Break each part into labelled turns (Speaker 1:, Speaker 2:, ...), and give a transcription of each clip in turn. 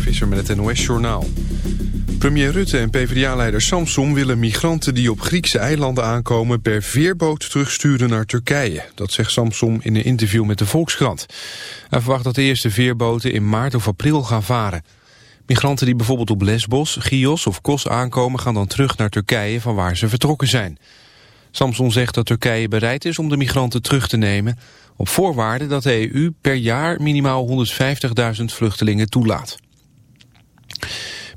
Speaker 1: Visser met het NOS-journaal. Premier Rutte en PvdA-leider Samsom willen migranten die op Griekse eilanden aankomen... per veerboot terugsturen naar Turkije. Dat zegt Samsom in een interview met de Volkskrant. Hij verwacht dat de eerste veerboten in maart of april gaan varen. Migranten die bijvoorbeeld op Lesbos, Chios of Kos aankomen... gaan dan terug naar Turkije van waar ze vertrokken zijn. Samson zegt dat Turkije bereid is om de migranten terug te nemen... op voorwaarde dat de EU per jaar minimaal 150.000 vluchtelingen toelaat.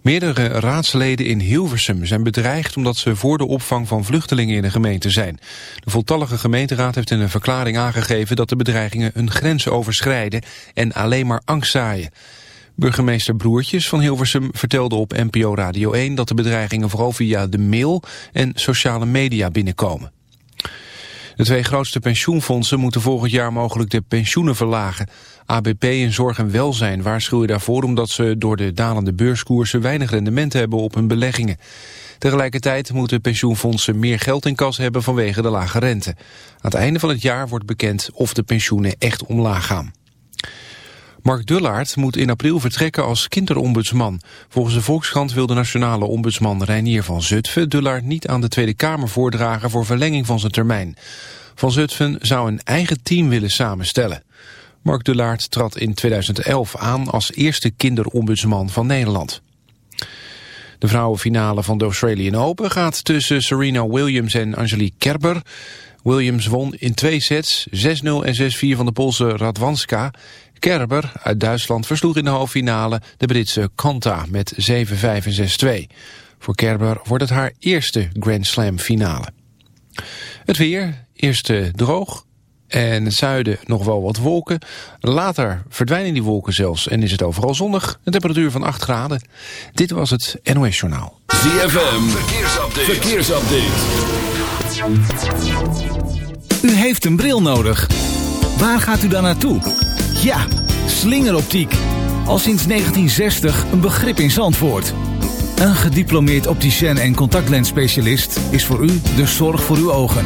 Speaker 1: Meerdere raadsleden in Hilversum zijn bedreigd omdat ze voor de opvang van vluchtelingen in de gemeente zijn. De voltallige gemeenteraad heeft in een verklaring aangegeven dat de bedreigingen hun grenzen overschrijden en alleen maar angst zaaien. Burgemeester Broertjes van Hilversum vertelde op NPO Radio 1 dat de bedreigingen vooral via de mail en sociale media binnenkomen. De twee grootste pensioenfondsen moeten volgend jaar mogelijk de pensioenen verlagen. ABP en Zorg en Welzijn waarschuwen daarvoor omdat ze door de dalende beurskoersen weinig rendement hebben op hun beleggingen. Tegelijkertijd moeten pensioenfondsen meer geld in kas hebben vanwege de lage rente. Aan het einde van het jaar wordt bekend of de pensioenen echt omlaag gaan. Mark Dullaert moet in april vertrekken als kinderombudsman. Volgens de Volkskrant wil de nationale ombudsman Reinier van Zutphen... Dullaert niet aan de Tweede Kamer voordragen voor verlenging van zijn termijn. Van Zutphen zou een eigen team willen samenstellen. Mark Dullaert trad in 2011 aan als eerste kinderombudsman van Nederland. De vrouwenfinale van de Australian Open gaat tussen Serena Williams en Angelique Kerber. Williams won in twee sets, 6-0 en 6-4 van de Poolse Radwanska. Kerber uit Duitsland versloeg in de halve finale de Britse Kanta met 7-5 en 6-2. Voor Kerber wordt het haar eerste Grand Slam finale. Het weer, eerst eh, droog en het zuiden nog wel wat wolken. Later verdwijnen die wolken zelfs en is het overal zonnig. Een temperatuur van 8 graden. Dit was het NOS Journaal.
Speaker 2: ZFM, verkeersupdate. verkeersupdate.
Speaker 3: U heeft een bril nodig. Waar gaat u dan naartoe? Ja, slingeroptiek. Al sinds 1960 een begrip in Zandvoort. Een gediplomeerd opticien en contactlensspecialist is voor u de zorg voor uw ogen.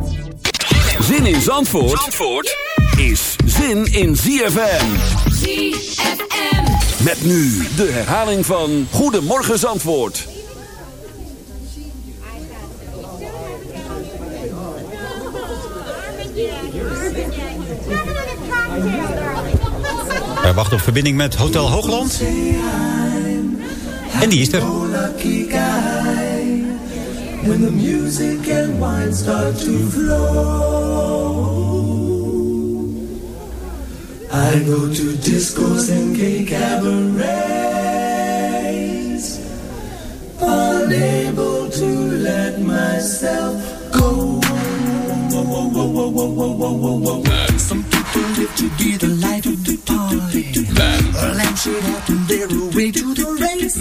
Speaker 2: Zin in Zandvoort, Zandvoort is zin in ZFM.
Speaker 4: ZFM.
Speaker 2: Met nu de herhaling van Goedemorgen Zandvoort.
Speaker 5: Wij wachten op verbinding met Hotel Hoogland. En die is er.
Speaker 6: When the music and wine start to flow. I go to discos and gay cabarets, unable to let myself go. Some people live to light of the party. A Lampshade happened their way to the races.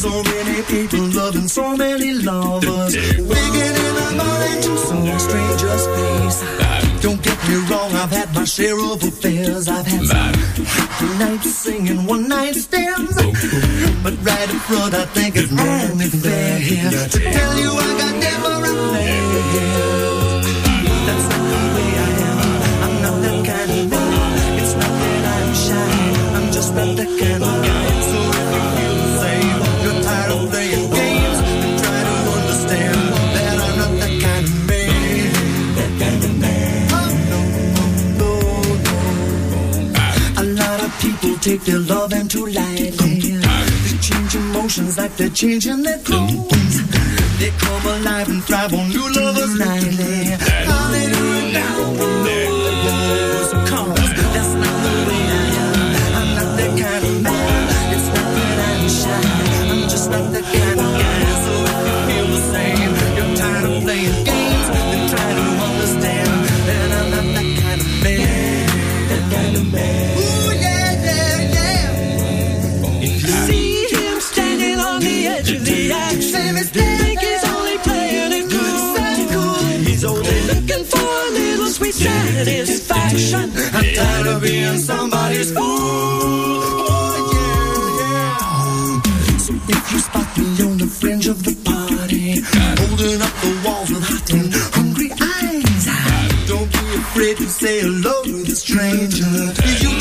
Speaker 6: So many people loving so many lovers. Waking in the morning to some stranger's face. Don't get me wrong, I've had my share of affairs. I've had some happy nights singing one night stands. But right in front, I think it's only fair here to tell you I got never a That's take their love too lightly. They change emotions like they're changing their clothes. They come alive and thrive on new lovers nightly. Hallelujah, satisfaction. I'm tired of being somebody's fool. You spot me on the fringe of the party, holding up the walls with hot and hungry eyes, don't be afraid to say hello to the stranger.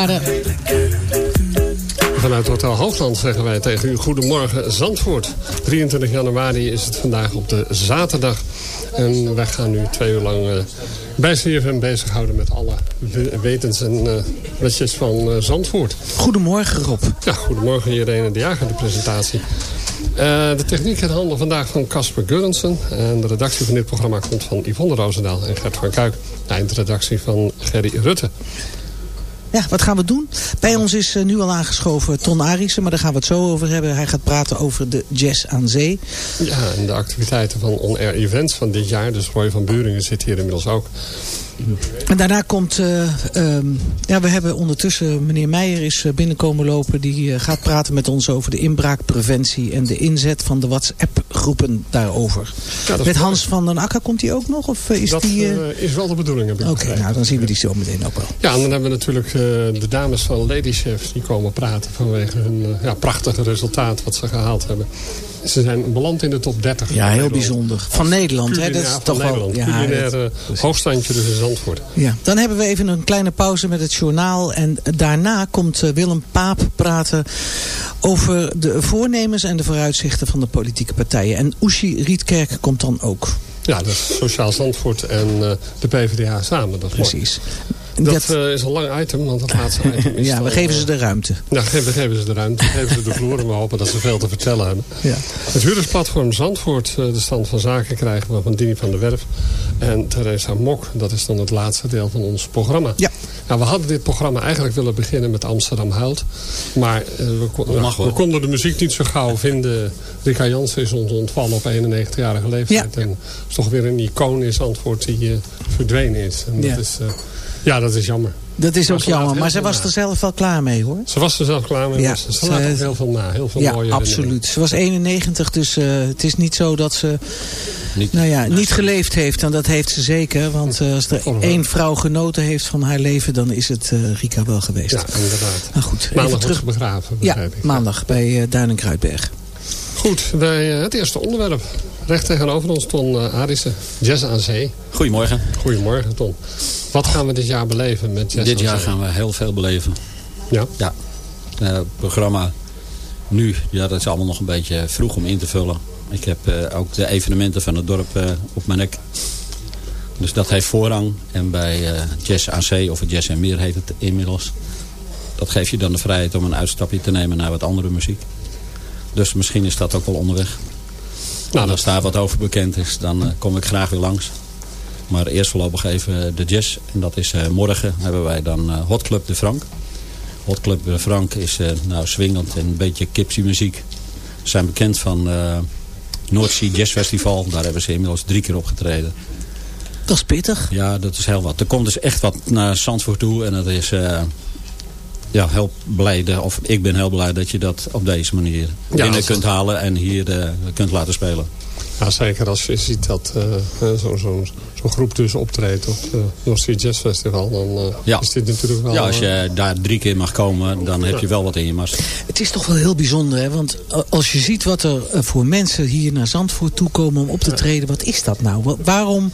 Speaker 4: Maar eh, Vanuit Hotel Hoogland zeggen wij tegen u goedemorgen Zandvoort. 23 januari is het vandaag op de zaterdag. En wij gaan nu twee uur lang eh, bij CFM bezighouden met alle we- wetens en wetjes van Zandvoort.
Speaker 7: Goedemorgen Rob.
Speaker 4: Ja, goedemorgen Irene de Jager, de presentatie. Eh, de techniek in handen vandaag van Casper Gurrensen. En de redactie van dit programma komt van Yvonne Roosendaal en Gert van Kuik. De eindredactie van Gerry Rutte.
Speaker 7: Ja, wat gaan we doen? Bij ons is eh, nu al aangeschoven Ton Arissen, maar daar gaan we het zo over hebben. Hij gaat praten over de jazz aan zee.
Speaker 4: Ja, en de activiteiten van On Air Events van dit jaar. Dus Roy van Buringen zit hier inmiddels ook.
Speaker 7: En daarna komt, eh, ehm, ja, we hebben ondertussen, meneer Meijer is eh, binnenkomen lopen. Die eh, gaat praten met ons over de inbraakpreventie en de inzet van de WhatsApp-groepen daarover.
Speaker 4: Ja,
Speaker 7: met. Hans van den Akker komt hij ook nog? Of is
Speaker 4: dat
Speaker 7: die...
Speaker 4: is wel de bedoeling, heb ik
Speaker 7: Oké, nou dan zien we die zo meteen ook wel.
Speaker 4: Ja, en dan hebben we natuurlijk de dames van Lady Chefs die komen praten vanwege hun ja, prachtige resultaat wat ze gehaald hebben. Ze zijn beland in de top 30.
Speaker 7: Ja, heel bijzonder. Van Nederland, hè? Dat is toch wel... Ja,
Speaker 4: hoogstandje dus in Zandvoort.
Speaker 7: Ja, dan hebben we even een kleine pauze met het journaal. En daarna komt eh, Willem Paap praten over de voornemens en de vooruitzichten van de politieke partijen. En Oeshi Rietkerk komt dan ook.
Speaker 4: Ja, dat is Sociaal Zandvoort en eh, de PvdA samen. Dat mooi. Dat, eh, is een lang item, want het laatste item is
Speaker 7: Ja, we geven
Speaker 4: eh,
Speaker 7: ze de ruimte.
Speaker 4: Ja, we geven ze de ruimte, we geven ze de vloer en we hopen dat ze veel te vertellen hebben.
Speaker 7: Ja.
Speaker 4: Het huurdersplatform Zandvoort, eh, de stand van zaken krijgen we van Dini van der Werf. En Theresa Mok, dat is dan het laatste deel van ons programma.
Speaker 7: Ja.
Speaker 4: Nou, we hadden dit programma eigenlijk willen beginnen met Amsterdam Huilt. Maar we, kon-
Speaker 5: mag wel.
Speaker 4: we konden de muziek niet zo gauw vinden. Rika Jansen is ons ontvallen op 91-jarige leeftijd. En is toch weer een icoon in Zandvoort die verdwenen is. En
Speaker 7: Ja.
Speaker 4: dat is, eh, ja, dat is jammer.
Speaker 7: Dat is
Speaker 4: Maar
Speaker 7: ook jammer, maar ze was
Speaker 4: na.
Speaker 7: er zelf wel klaar mee hoor.
Speaker 4: Ze was er zelf klaar mee.
Speaker 7: Ja,
Speaker 4: maar ze, ze laat ook heel veel na. Heel veel
Speaker 7: Ja,
Speaker 4: mooie
Speaker 7: absoluut. Ze was 91, dus eh, het is niet zo dat ze
Speaker 5: Niet-
Speaker 7: nou ja, niet geleefd heeft. En dat heeft ze zeker. Want eh, als er één vrouw genoten heeft van haar leven, dan is het eh, Rika wel geweest.
Speaker 4: Ja, inderdaad.
Speaker 7: Nou goed,
Speaker 4: Maandag
Speaker 7: terug.
Speaker 4: begraven,
Speaker 7: Ja,
Speaker 4: begrijp ik.
Speaker 7: maandag bij eh Duin en Kruidberg.
Speaker 4: Goed, bij het eerste onderwerp. Recht tegenover ons Ton uh, Arissen, Jazz aan Zee.
Speaker 8: Goedemorgen.
Speaker 4: Goedemorgen Ton. Wat gaan we dit jaar beleven met Jazz
Speaker 8: Dit jaar gaan we heel veel beleven.
Speaker 4: Ja?
Speaker 8: Ja. Uh, het programma nu, ja, dat is allemaal nog een beetje vroeg om in te vullen. Ik heb uh, ook de evenementen van het dorp uh, op mijn nek. Dus dat heeft voorrang. En bij uh, Jazz AC of Jazz en Meer heet het inmiddels. Dat geeft je dan de vrijheid om een uitstapje te nemen naar wat andere muziek. Dus misschien is dat ook wel onderweg. Nou, als daar wat over bekend is, dan uh, kom ik graag weer langs. Maar eerst voorlopig even de jazz. En dat is uh, morgen hebben wij dan uh, Hot Club de Frank. Hot Club de Frank is nou swingend en een beetje kipsy muziek. Ze zijn bekend van Noordzee Jazz Festival. Daar hebben ze inmiddels drie keer opgetreden.
Speaker 7: Dat is pittig.
Speaker 8: Ja, dat is heel wat. Er komt dus echt wat naar Zandvoort toe. En dat is uh, ja, heel blij. De, of ik ben heel blij dat je dat op deze manier ja, binnen kunt halen. En hier uh, kunt laten spelen.
Speaker 4: Ja, zeker als je ziet dat uh, zo'n zo, zo groep dus optreedt op het North Sea Jazz Festival. Dan uh,
Speaker 8: ja.
Speaker 4: is dit natuurlijk wel...
Speaker 8: Ja, als je daar drie keer mag komen, dan heb je wel wat in je mast.
Speaker 7: Het is toch wel heel bijzonder, hè? Want als je ziet wat er voor mensen hier naar Zandvoort toekomen om op te treden. Wat is dat nou? Waarom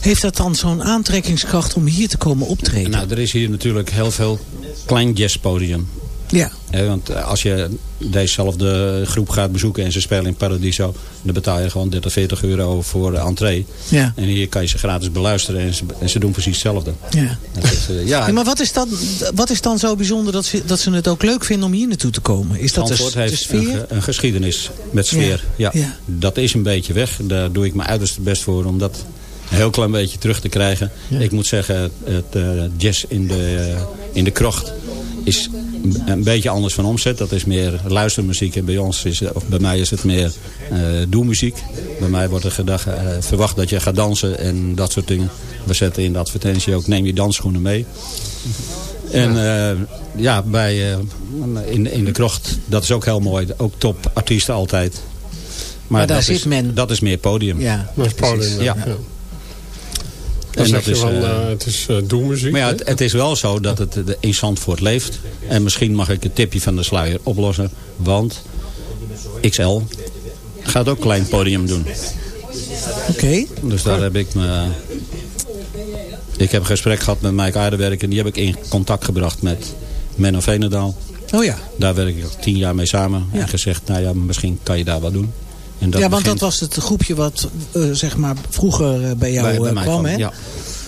Speaker 7: heeft dat dan zo'n aantrekkingskracht om hier te komen optreden?
Speaker 8: Nou, er is hier natuurlijk heel veel klein jazzpodium.
Speaker 7: Ja.
Speaker 8: He, want als je dezezelfde groep gaat bezoeken en ze spelen in Paradiso... dan betaal je gewoon 30, 40 euro voor de entree.
Speaker 7: Ja.
Speaker 8: En hier kan je ze gratis beluisteren en ze, en ze doen precies hetzelfde.
Speaker 7: Ja.
Speaker 8: Is, uh, ja.
Speaker 7: ja. maar wat is, dan, wat is dan zo bijzonder dat ze, dat ze het ook leuk vinden om hier naartoe te komen? Is dat de, de
Speaker 8: heeft
Speaker 7: sfeer?
Speaker 8: Een, een, geschiedenis met sfeer. Ja.
Speaker 7: Ja. ja.
Speaker 8: Dat is een beetje weg. Daar doe ik mijn uiterste best voor om dat een heel klein beetje terug te krijgen.
Speaker 7: Ja.
Speaker 8: Ik moet zeggen, het uh, jazz in de, uh, in de krocht is een beetje anders van omzet. Dat is meer luistermuziek. En bij ons is of bij mij is het meer uh, doelmuziek. Bij mij wordt er gedacht, uh, verwacht dat je gaat dansen en dat soort dingen. We zetten in de advertentie ook, neem je dansschoenen mee. En uh, ja, bij, in, in de krocht, dat is ook heel mooi. Ook top artiesten altijd. Maar,
Speaker 7: maar daar
Speaker 8: dat
Speaker 7: zit
Speaker 8: is,
Speaker 7: men.
Speaker 8: Dat is meer podium.
Speaker 7: Ja,
Speaker 4: dat is podium.
Speaker 8: Ja.
Speaker 4: ja. Dan zeg je van, uh, het is uh, doelmuziek.
Speaker 8: Maar ja, het, het, is wel zo dat het in Zandvoort leeft. En misschien mag ik het tipje van de sluier oplossen. Want XL gaat ook klein podium doen.
Speaker 7: Oké. Okay.
Speaker 8: Dus daar heb ik me... Ik heb een gesprek gehad met Mike Aardewerk. En die heb ik in contact gebracht met Menno Venendaal.
Speaker 7: Oh ja.
Speaker 8: Daar werk ik al tien jaar mee samen. Ja. En gezegd, nou ja, misschien kan je daar wat doen.
Speaker 7: En dat ja, want begint... dat was het groepje wat uh, zeg maar vroeger uh, bij jou
Speaker 8: bij, bij
Speaker 7: kwam, hè?
Speaker 8: Ja.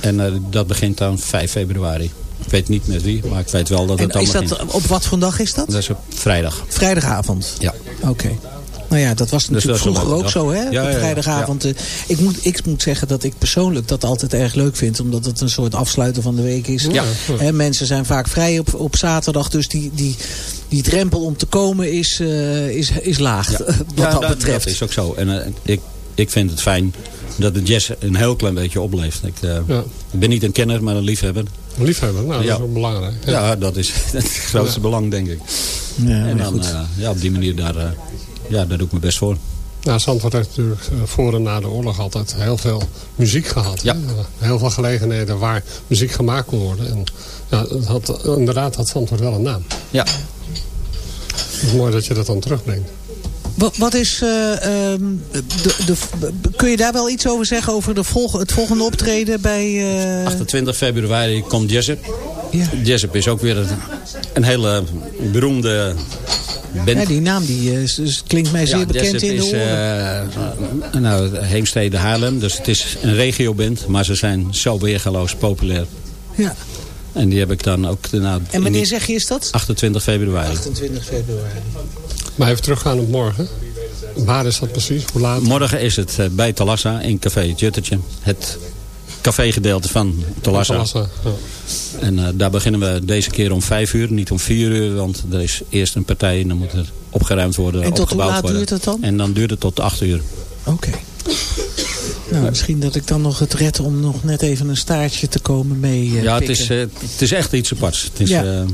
Speaker 8: En dat begint dan 5 februari. Ik weet niet met wie, maar ik weet wel dat
Speaker 7: en
Speaker 8: het dan
Speaker 7: is
Speaker 8: begint.
Speaker 7: dat, op wat voor dag is dat?
Speaker 8: Dat is op vrijdag.
Speaker 7: Vrijdagavond?
Speaker 8: Ja.
Speaker 7: Oké. Okay. Nou ja, dat was natuurlijk
Speaker 8: dus dat
Speaker 7: vroeger ook dag. zo, hè?
Speaker 8: Ja,
Speaker 7: op vrijdagavond. Ja. Ik, moet, ik moet zeggen dat ik persoonlijk dat altijd erg leuk vind. Omdat het een soort afsluiten van de week is.
Speaker 8: Ja.
Speaker 7: He, mensen zijn vaak vrij op, op zaterdag. Dus die, die, die drempel om te komen is, uh, is, is laag.
Speaker 8: Ja.
Speaker 7: wat dat,
Speaker 8: dat
Speaker 7: betreft.
Speaker 8: Dat is ook zo. En uh, ik, ik vind het fijn dat de jazz een heel klein beetje opleeft. Ik, uh, ja. ik ben niet een kenner, maar een liefhebber.
Speaker 4: Een liefhebber, nou, dat is ook belangrijk.
Speaker 8: Ja, ja dat is het grootste belang, denk ik.
Speaker 7: Ja,
Speaker 8: en dan, ja, op die manier, daar, ja, daar doe ik mijn best voor.
Speaker 4: Nou, Zandvoort heeft natuurlijk voor en na de oorlog altijd heel veel muziek gehad.
Speaker 8: Ja.
Speaker 4: Heel veel gelegenheden waar muziek gemaakt kon worden. En ja, het had, inderdaad had Zandvoort wel een naam.
Speaker 8: Ja.
Speaker 4: Het is mooi dat je dat dan terugbrengt.
Speaker 7: Wat, wat is, uh, um, de, de, kun je daar wel iets over zeggen over de volg, het volgende optreden bij... Uh...
Speaker 8: 28 februari komt Jessup.
Speaker 7: Ja.
Speaker 8: Jessup is ook weer een, een hele beroemde
Speaker 7: Ja, die naam die, uh, klinkt mij zeer
Speaker 8: ja,
Speaker 7: bekend
Speaker 8: Jessup
Speaker 7: in de
Speaker 8: is,
Speaker 7: oren.
Speaker 8: Uh, nou, Heemstede Haarlem, dus het is een regioband, maar ze zijn zo weergaloos populair.
Speaker 7: Ja.
Speaker 8: En die heb ik dan ook... Nou,
Speaker 7: en wanneer zeg je is dat?
Speaker 8: 28 februari.
Speaker 7: 28 februari.
Speaker 4: Maar even teruggaan op morgen. Waar is dat precies? Hoe laat?
Speaker 8: Morgen is het bij Talassa in Café Juttertje. Het cafégedeelte van
Speaker 4: ja.
Speaker 8: En uh, daar beginnen we deze keer om vijf uur, niet om vier uur. Want er is eerst een partij en dan moet er opgeruimd worden,
Speaker 7: en tot
Speaker 8: opgebouwd
Speaker 7: hoe laat
Speaker 8: worden.
Speaker 7: duurt het dan?
Speaker 8: En dan duurt het tot acht uur.
Speaker 7: Oké. Okay. Nou, misschien dat ik dan nog het red om nog net even een staartje te komen mee uh,
Speaker 8: Ja, het is, uh, het is echt iets aparts. Het is,
Speaker 7: ja.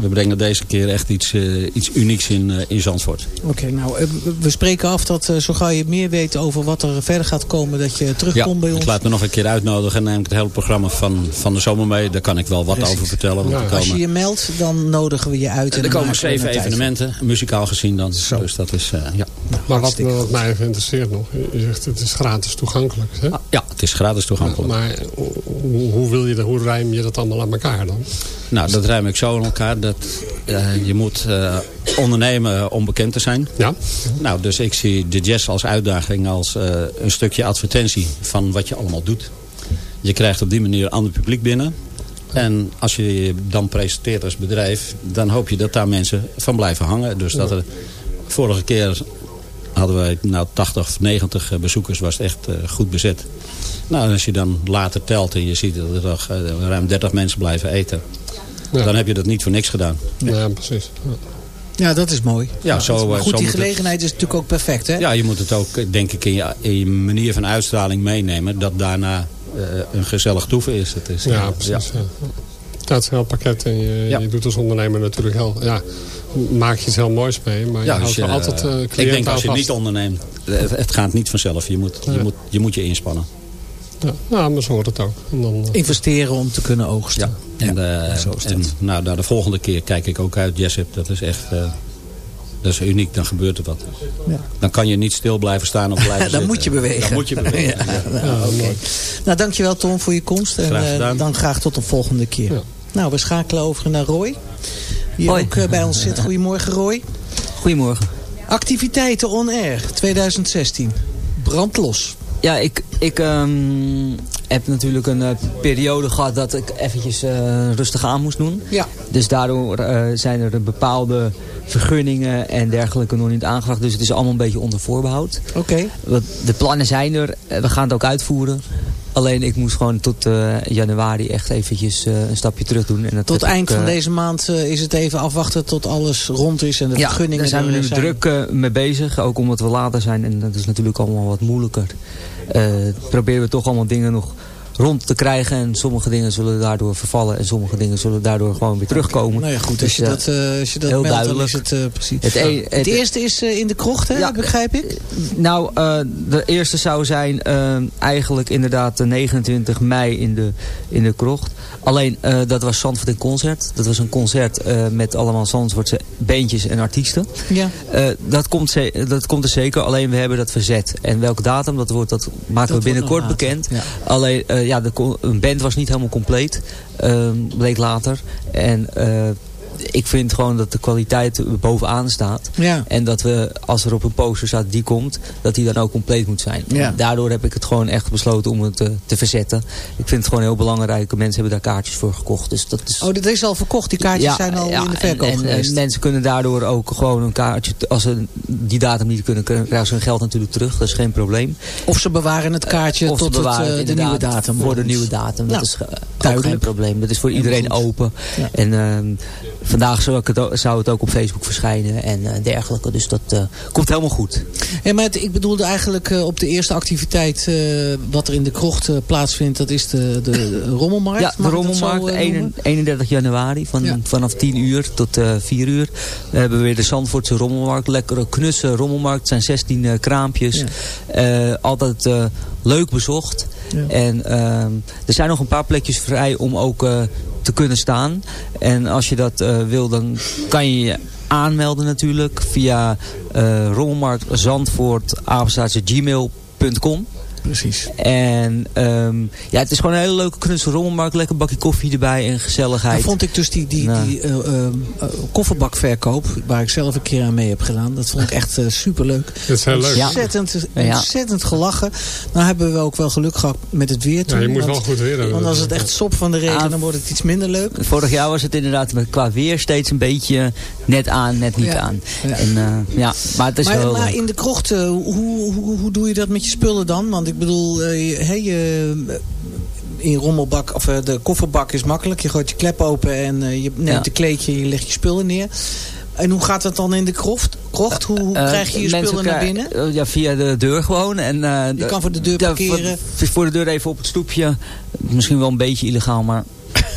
Speaker 8: We brengen deze keer echt iets, uh, iets unieks in, uh, in Zandvoort.
Speaker 7: Oké, nou, we spreken af dat zo gauw je meer weet over wat er verder gaat komen, dat je terugkomt
Speaker 8: ja,
Speaker 7: bij ons.
Speaker 8: ik laat me nog een keer uitnodigen en neem ik het hele programma van, van de zomer mee. Daar kan ik wel wat Precies. over vertellen.
Speaker 7: Ja. Als je je meldt, dan nodigen we je uit.
Speaker 8: En er komen zeven evenementen, muzikaal gezien dan. Zo. Dus dat is, ja.
Speaker 4: Maar wat, wat mij even interesseert nog, je zegt het is gratis toegankelijk. Hè?
Speaker 8: Ah, ja, het is gratis toegankelijk.
Speaker 4: maar hoe, wil je hoe rijm je dat allemaal aan elkaar dan?
Speaker 8: Nou, dat ruim ik zo aan elkaar. Dat, uh, je moet uh, ondernemen om bekend te zijn.
Speaker 4: Ja.
Speaker 8: Nou, dus ik zie de jazz als uitdaging als uh, een stukje advertentie van wat je allemaal doet. Je krijgt op die manier ander publiek binnen. En als je je dan presenteert als bedrijf, dan hoop je dat daar mensen van blijven hangen. Dus dat er, vorige keer hadden wij nou 80 of 90 bezoekers, was het echt goed bezet. Nou, als je dan later telt en je ziet dat er toch ruim 30 mensen blijven eten ja. dan heb je dat niet voor niks gedaan.
Speaker 4: Ja, precies. Ja.
Speaker 7: Ja, dat is mooi.
Speaker 8: Ja, zo,
Speaker 7: maar goed,
Speaker 8: zo
Speaker 7: die gelegenheid het... is natuurlijk ook perfect, hè?
Speaker 8: Ja, je moet het ook, denk ik, in je, in je manier van uitstraling meenemen. Dat daarna uh, een gezellig toeven is. Het is
Speaker 4: ja, precies. Ja. Ja, het is een heel pakket. En je, ja. je doet als ondernemer natuurlijk heel... Ja, maak je iets heel moois mee. Maar je houdt je, altijd uh,
Speaker 8: Ik denk als je niet onderneemt, het, het, gaat niet vanzelf. Je moet, je, moet, je moet je inspannen.
Speaker 4: Ja, nou, maar zo hoort het ook.
Speaker 7: En dan, uh... Investeren om te kunnen oogsten.
Speaker 8: Ja, en, uh, zo is en nou, nou, de volgende keer kijk ik ook uit Jessup. Dat is echt... Uh, dat is uniek, dan gebeurt er wat. Ja. Dan kan je niet stil blijven staan of blijven
Speaker 7: Dan moet je bewegen.
Speaker 8: Dan moet je bewegen. ja.
Speaker 7: Ja. Nou, okay. nou, dankjewel Tom voor je komst. En dan graag tot de volgende keer. Nou, we schakelen over naar Roy. Die Hoi. ook bij ons zit. Goedemorgen Roy.
Speaker 9: Goedemorgen.
Speaker 7: Activiteiten on air 2016. Brandlos.
Speaker 9: Ja, ik, ik um, heb natuurlijk een uh, periode gehad dat ik eventjes uh, rustig aan moest doen.
Speaker 7: Ja.
Speaker 9: Dus daardoor uh, zijn er bepaalde vergunningen en dergelijke nog niet aangevraagd. Dus het is allemaal een beetje onder voorbehoud.
Speaker 7: Oké.
Speaker 9: Okay. De plannen zijn er. We gaan het ook uitvoeren. Alleen ik moest gewoon tot uh, januari echt eventjes uh, een stapje terug doen. En dat
Speaker 7: tot eind van deze maand is het even afwachten tot alles rond is en de
Speaker 9: ja,
Speaker 7: vergunningen
Speaker 9: daar zijn we nu
Speaker 7: zijn.
Speaker 9: druk mee bezig. Ook omdat we later zijn en dat is natuurlijk allemaal wat moeilijker. proberen we toch allemaal dingen nog rond te krijgen. En sommige dingen zullen daardoor vervallen. En sommige dingen zullen daardoor gewoon weer terugkomen.
Speaker 7: Nou ja, goed. Als je
Speaker 9: dus,
Speaker 7: dat, uh, als je dat heel meldt, duidelijk. dan is het uh, precies. Het, e het, het, eerste is uh, in de krocht, hè? Ja, begrijp ik?
Speaker 9: Nou, de eerste zou zijn eigenlijk inderdaad de 29 mei in de, in de krocht. Alleen, dat was Zandvoort in Concert. Dat was een concert met allemaal Zandvoortse beentjes en artiesten.
Speaker 7: Ja.
Speaker 9: dat, komt dat komt er zeker. Alleen, we hebben dat verzet. En welke datum dat wordt, dat maken dat we binnenkort bekend. Ja. Alleen, ja, de, een band was niet helemaal compleet. Bleek later. En uh, ik vind gewoon dat de kwaliteit bovenaan staat.
Speaker 7: Ja.
Speaker 9: En dat we, als er op een poster staat die komt, dat die dan ook compleet moet zijn.
Speaker 7: Ja.
Speaker 9: Daardoor heb ik het gewoon echt besloten om het te, te, verzetten. Ik vind het gewoon heel belangrijk. Mensen hebben daar kaartjes voor gekocht. Dus dat is...
Speaker 7: Oh, dit is al verkocht. Die kaartjes
Speaker 9: ja,
Speaker 7: zijn al in de verkoop
Speaker 9: en, en,
Speaker 7: geweest.
Speaker 9: En mensen kunnen daardoor ook gewoon een kaartje, als ze die datum niet kunnen, krijgen ze hun geld natuurlijk terug. Dat is geen probleem.
Speaker 7: Of ze bewaren het kaartje
Speaker 9: of
Speaker 7: tot
Speaker 9: het,
Speaker 7: uh, de nieuwe datum.
Speaker 9: Voor de nieuwe datum. Dat is uh, geen probleem. Dat is voor iedereen open. En uh, vandaag zou ik het zou het ook op Facebook verschijnen en uh, dergelijke. Dus dat uh, komt helemaal goed.
Speaker 7: Ja, maar het, ik bedoelde eigenlijk uh, op de eerste activiteit wat er in de krocht plaatsvindt. Dat is de, de rommelmarkt.
Speaker 9: Ja, de rommelmarkt. 31 januari van, ja. vanaf 10 uur tot 4 uur. We hebben weer de Zandvoortse rommelmarkt. Lekkere knusse rommelmarkt. Het zijn 16 kraampjes. Ja. altijd leuk bezocht. Ja. En er zijn nog een paar plekjes vrij om ook te kunnen staan. En als je dat uh, wil, dan kan je je aanmelden natuurlijk via uh, rommelmarkt Zandvoort gmail.com.
Speaker 7: Precies.
Speaker 9: En um, ja, het is gewoon een hele leuke knusse rommelmarkt. Lekker bakje koffie erbij en gezelligheid.
Speaker 7: Dan vond ik dus die, die, nou. die uh, uh, kofferbakverkoop, waar ik zelf een keer aan mee heb gedaan. Dat vond ik echt uh, superleuk.
Speaker 4: Dat is heel leuk.
Speaker 7: Ontzettend, ja. ontzettend gelachen. Nou hebben we ook wel geluk gehad met het weer toen.
Speaker 4: Ja, je moet wel goed weer hebben.
Speaker 7: Want als het echt sop van de regen, dan wordt het iets minder leuk.
Speaker 9: Vorig jaar was het inderdaad qua weer steeds een beetje net aan, net niet ja. aan. Ja. En, ja, maar het is
Speaker 7: maar,
Speaker 9: wel
Speaker 7: maar in de krocht, hoe, hoe, hoe doe je dat met je spullen dan? Want ik bedoel, uh, hey, uh, in rommelbak, of uh, de kofferbak is makkelijk. Je gooit je klep open en je neemt ja. een kleedje en je legt je spullen neer. En hoe gaat dat dan in de krocht? krocht? Hoe, hoe krijg je je spullen naar binnen?
Speaker 9: Ja, via de deur gewoon. En,
Speaker 7: je kan voor de deur parkeren?
Speaker 9: Ja, voor, voor, de deur even op het stoepje. Misschien wel een beetje illegaal, maar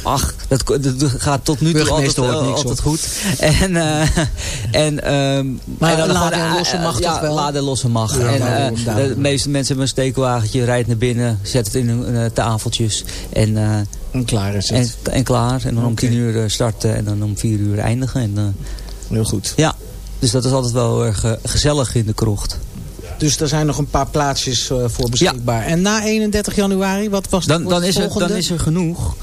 Speaker 9: Ach, dat, dat gaat tot nu toe altijd, eh,
Speaker 7: niks
Speaker 9: altijd goed. En, eh, en, ehm,
Speaker 7: Maar
Speaker 9: en dan
Speaker 7: laden en
Speaker 9: eh,
Speaker 7: lossen mag
Speaker 9: ja,
Speaker 7: toch wel?
Speaker 9: laden en lossen mag.
Speaker 7: Ja,
Speaker 9: en
Speaker 7: daarom,
Speaker 9: eh,
Speaker 7: daarom.
Speaker 9: de meeste mensen hebben een steekwagentje, rijdt naar binnen, zet het in hun eh, tafeltjes. En, eh,
Speaker 7: en klaar is
Speaker 9: en,
Speaker 7: het.
Speaker 9: en klaar. En dan om tien uur eh, starten en dan om vier uur eindigen. En, eh,
Speaker 7: Heel goed.
Speaker 9: ja, dus dat is altijd wel heel erg eh, gezellig in de krocht.
Speaker 7: Dus er zijn nog een paar plaatsjes eh, voor beschikbaar. En na 31 januari, wat was
Speaker 9: Dan,
Speaker 7: wordt
Speaker 9: dan, is, er, dan
Speaker 7: volgende?
Speaker 9: is er genoeg.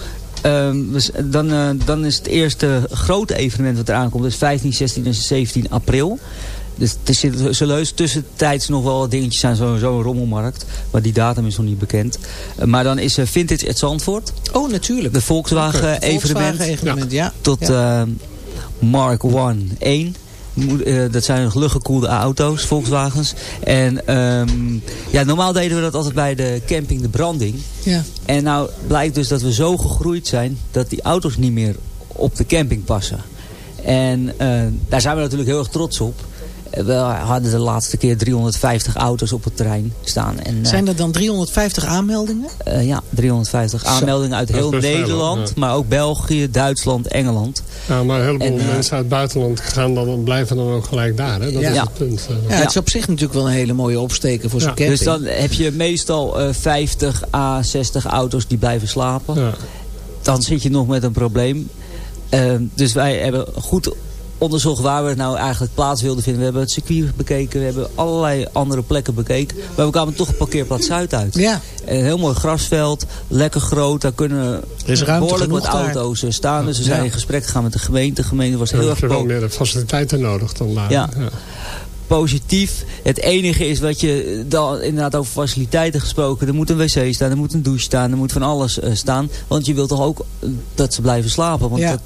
Speaker 9: Ehm, dus dan, eh, dan is het eerste grote evenement wat eraan komt. Dus 15, 16 en 17 april. Dus er zit- zullen heus tussentijds nog wel wat dingetjes zijn. Zo'n zo rommelmarkt. Maar die datum is nog niet bekend. Eh, maar dan is Vintage at Zandvoort.
Speaker 7: Oh, natuurlijk.
Speaker 9: De Volkswagen evenement.
Speaker 7: Volkswagen evenement, ja.
Speaker 9: Tot
Speaker 7: Ja.
Speaker 9: eh, Mark 1 1. Eh, dat zijn luchtgekoelde auto's, Volkswagens. En ehm, ja, normaal deden we dat altijd bij de camping De Branding.
Speaker 7: Ja.
Speaker 9: En nou blijkt dus dat we zo gegroeid zijn dat die auto's niet meer op de camping passen. En eh, daar zijn we natuurlijk heel erg trots op. Eh, We hadden de laatste keer 350 auto's op het terrein staan. En, eh,
Speaker 7: Zijn er dan 350 aanmeldingen?
Speaker 9: eh, ja, 350
Speaker 7: Zo.
Speaker 9: aanmeldingen uit heel
Speaker 4: veel,
Speaker 9: Nederland.
Speaker 4: ja.
Speaker 9: Maar ook België, Duitsland, Engeland.
Speaker 4: Ja, maar een heleboel
Speaker 9: En, eh,
Speaker 4: mensen uit het buitenland gaan dan, blijven dan ook gelijk daar. Hè? Dat
Speaker 7: Ja.
Speaker 4: is
Speaker 9: Ja.
Speaker 4: het punt.
Speaker 7: Ja, het is op zich natuurlijk wel een hele mooie opsteken voor zo'n camping.
Speaker 9: Dus dan heb je meestal eh 50 à 60 auto's die blijven slapen.
Speaker 4: Ja.
Speaker 9: Dan zit je nog met een probleem. Ehm, dus wij hebben goed onderzocht waar we nou eigenlijk plaats wilden vinden. We hebben het circuit bekeken. We hebben allerlei andere plekken bekeken. Maar we kwamen toch op parkeerplaats Zuid uit.
Speaker 7: Ja.
Speaker 9: Een heel mooi grasveld. Lekker groot. Daar kunnen behoorlijk wat
Speaker 7: daar.
Speaker 9: auto's eh, staan. Dus we zijn
Speaker 7: Ja.
Speaker 9: in gesprek gegaan met de gemeente. De gemeente was
Speaker 4: Er
Speaker 9: heel erg po-
Speaker 4: veel meer faciliteiten nodig dan daar.
Speaker 9: Ja. positief. Het enige is wat je dan inderdaad over faciliteiten gesproken. Er moet een wc staan, er moet een douche staan, er moet van alles eh, staan. Want je wilt toch ook eh, dat ze blijven slapen. Want
Speaker 7: Ja.
Speaker 9: dat,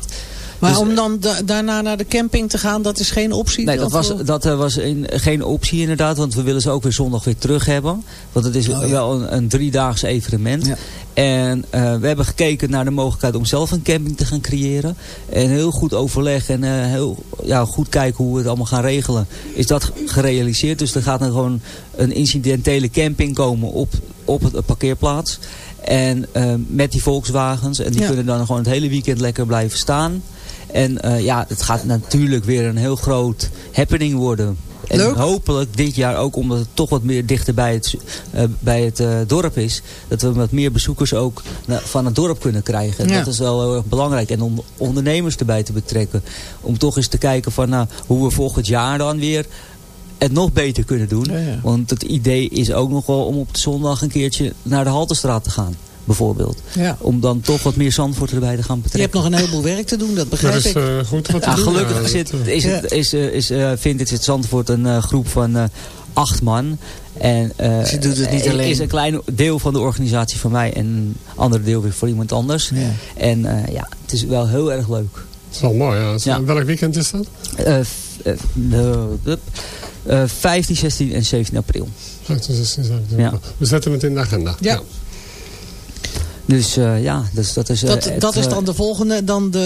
Speaker 7: Maar
Speaker 9: dus-
Speaker 7: om dan da- daarna naar de camping te gaan, dat is geen optie?
Speaker 9: Nee, dat
Speaker 7: Of,
Speaker 9: was,
Speaker 7: eh,
Speaker 9: dat eh, was een, geen optie inderdaad. Want we willen ze ook weer zondag weer terug hebben. Want het is
Speaker 7: Oh, ja.
Speaker 9: wel een, een driedaags evenement.
Speaker 7: Ja.
Speaker 9: En eh, we hebben gekeken naar de mogelijkheid om zelf een camping te gaan creëren. En heel goed overleg en eh, heel ja, goed kijken hoe we het allemaal gaan regelen. Is dat gerealiseerd. Dus er gaat dan gewoon een incidentele camping komen op, op het parkeerplaats. En eh, met die Volkswagens. En die
Speaker 7: Ja.
Speaker 9: kunnen dan gewoon het hele weekend lekker blijven staan. En eh, ja, het gaat natuurlijk weer een heel groot happening worden. En
Speaker 7: Leuk.
Speaker 9: hopelijk dit jaar ook, omdat het toch wat meer dichter bij het, eh, bij het eh, dorp is. Dat we wat meer bezoekers ook na- van het dorp kunnen krijgen.
Speaker 7: Ja.
Speaker 9: Dat is wel heel erg belangrijk. En om ondernemers erbij te betrekken. Om toch eens te kijken van nou, hoe we volgend jaar dan weer het nog beter kunnen doen.
Speaker 7: Ja, ja.
Speaker 9: Want het idee is ook nog wel om op de zondag een keertje naar de Haltestraat te gaan. Bijvoorbeeld.
Speaker 7: Ja.
Speaker 9: Om dan toch wat meer Zandvoort erbij te gaan
Speaker 7: Je
Speaker 9: betrekken.
Speaker 7: hebt nog een heleboel werk te doen, dat
Speaker 4: Dat
Speaker 7: begrijp
Speaker 4: is
Speaker 7: ik.
Speaker 4: eh, goed wat te
Speaker 9: Ja,
Speaker 4: doen.
Speaker 9: gelukkig
Speaker 4: Ja,
Speaker 9: zit,
Speaker 4: dat, eh,
Speaker 9: is, het, is, eh, is, eh, Vintage het Zandvoort een eh, groep van eh, acht man. En, eh,
Speaker 7: Ze doet het niet alleen.
Speaker 9: is een klein deel van de organisatie van mij en een ander deel weer voor iemand anders.
Speaker 7: Ja.
Speaker 9: En eh, ja, het is wel heel erg leuk.
Speaker 4: Het is wel mooi. Ja. Is-. Welk weekend is dat?
Speaker 9: Eh, 15, 16 en 17 april.
Speaker 4: 15, 16, 17.
Speaker 9: Ja.
Speaker 4: We zetten het in de agenda.
Speaker 7: Ja.
Speaker 9: Dus eh, ja, dus dat is... eh,
Speaker 7: Dat,
Speaker 9: het,
Speaker 7: dat is
Speaker 9: eh,
Speaker 7: dan de volgende. Dan de,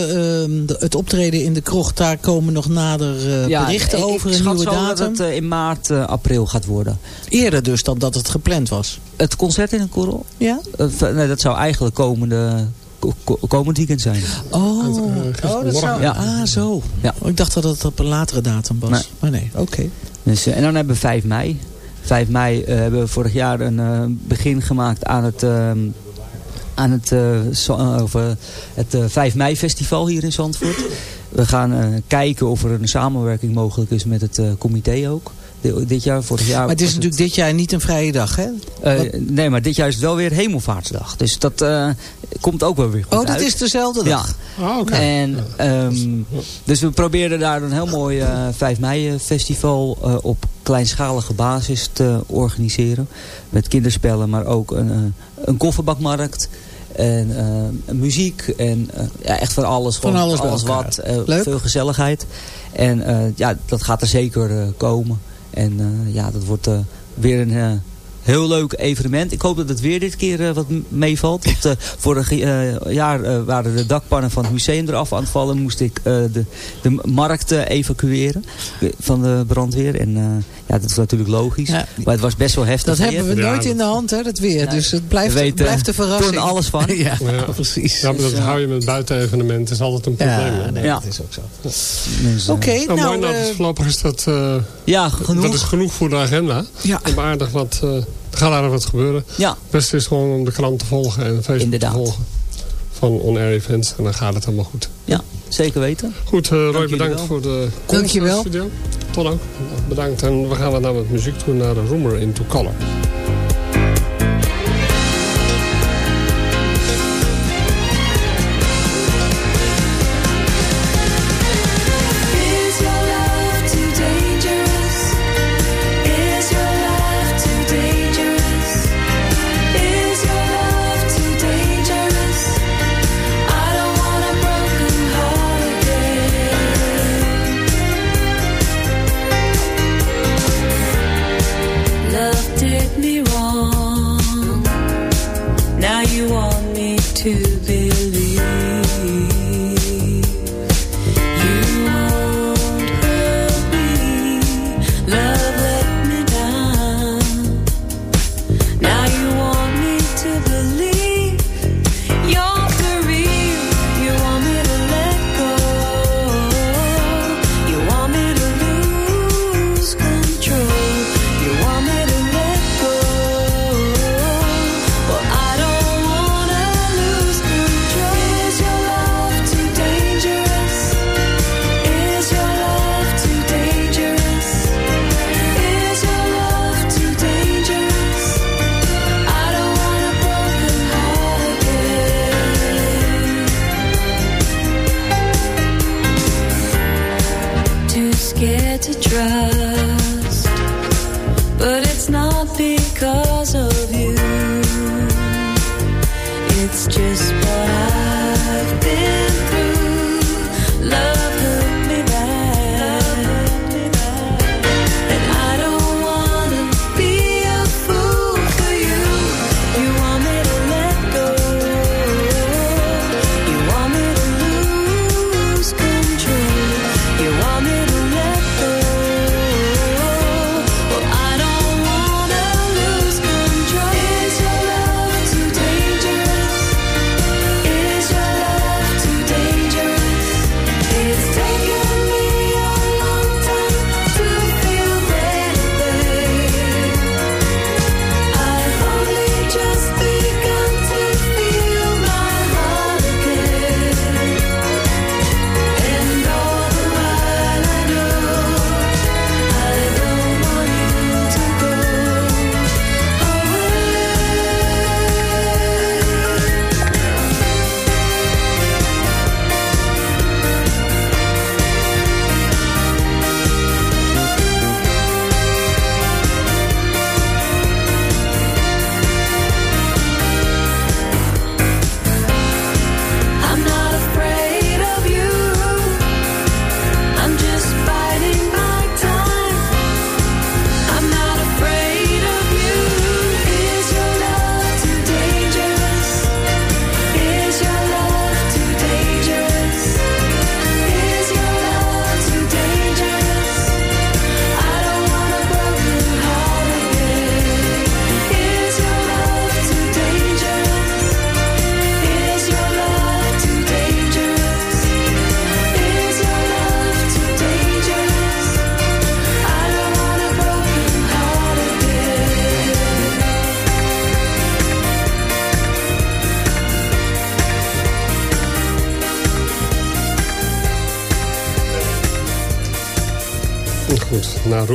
Speaker 7: ehm, de- het optreden in de krocht. Daar komen nog nader eh,
Speaker 9: ja,
Speaker 7: berichten
Speaker 9: ik- ik
Speaker 7: over. Een
Speaker 9: schat
Speaker 7: nieuwe
Speaker 9: zo
Speaker 7: datum.
Speaker 9: dat het eh, in maart, eh, april gaat worden.
Speaker 7: Eerder dus dan dat het gepland was.
Speaker 9: Het concert in een korrel?
Speaker 7: Ja?
Speaker 9: Eh, nee, dat zou eigenlijk komende, ko- ko- komend weekend zijn.
Speaker 7: Oh,
Speaker 4: eh,
Speaker 7: oh dat zou...
Speaker 9: Ja.
Speaker 7: Ah, zo.
Speaker 9: Ja.
Speaker 7: Oh, ik dacht dat het op een latere datum was.
Speaker 9: Nee.
Speaker 7: Maar nee, oké.
Speaker 9: Dus, eh, en dan hebben we 5 mei. 5 mei eh, hebben we vorig jaar een eh, begin gemaakt aan het, ehm, aan het, eh, eh, of, eh, het eh, 5 mei festival hier in Zandvoort. We gaan eh, kijken of er een samenwerking mogelijk is met het eh, comité ook. Di- dit jaar, vorig jaar.
Speaker 7: Maar het is natuurlijk dit jaar niet een vrije dag, hè?
Speaker 9: eh, nee, maar dit jaar is het wel weer hemelvaartsdag. Dus dat eh, komt ook wel weer goed
Speaker 7: Oh, dat
Speaker 9: uit.
Speaker 7: is dezelfde dag.
Speaker 9: Ja.
Speaker 4: Ah, oké.
Speaker 9: En, ehm, dus we proberen daar een heel mooi eh 5 mei eh, festival eh, op kleinschalige basis te organiseren. Met kinderspellen, maar ook een, eh, een kofferbakmarkt. En eh, muziek en eh, ja, echt van alles.
Speaker 7: Van
Speaker 9: gewoon
Speaker 7: alles
Speaker 9: wat. eh,
Speaker 7: Leuk.
Speaker 9: Veel gezelligheid. En eh, ja, dat gaat er zeker komen. En ja, dat wordt weer een heel leuk evenement. Ik hoop dat het weer dit keer wat meevalt. Want, vorig jaar waren de dakpannen van het museum eraf aan het vallen. Moest ik de, de markt evacueren van de brandweer. En ja, dat is natuurlijk logisch. Maar het was best wel heftig.
Speaker 7: Dat hebben we nooit in de hand, hè, het weer. Dus het blijft,
Speaker 9: weten,
Speaker 7: blijft de verrassing.
Speaker 9: Toen alles van.
Speaker 7: ja, precies.
Speaker 10: Ja, maar dat hou je met buitenevenementen. is altijd een probleem.
Speaker 7: Ja, nee, dat is ook zo. Oké, okay,
Speaker 10: nou...
Speaker 7: nou,
Speaker 10: mooi, voorlopig is dat... Uh,
Speaker 9: ja, genoeg.
Speaker 10: Dat is genoeg voor de agenda.
Speaker 7: Ja.
Speaker 10: Om aardig wat... Er gaat aardig wat gebeuren.
Speaker 9: Ja.
Speaker 10: Het beste is gewoon om de krant te volgen en Facebook
Speaker 9: Inderdaad.
Speaker 10: te volgen. Van on-air events. En dan gaat het helemaal goed.
Speaker 9: Ja, zeker weten.
Speaker 10: Goed, uh, Roy, bedankt voor de komst
Speaker 7: Dankjewel.
Speaker 10: studio. Tot ook. Bedankt. En we gaan dan nou met muziek toe naar de Rumor into Color. Na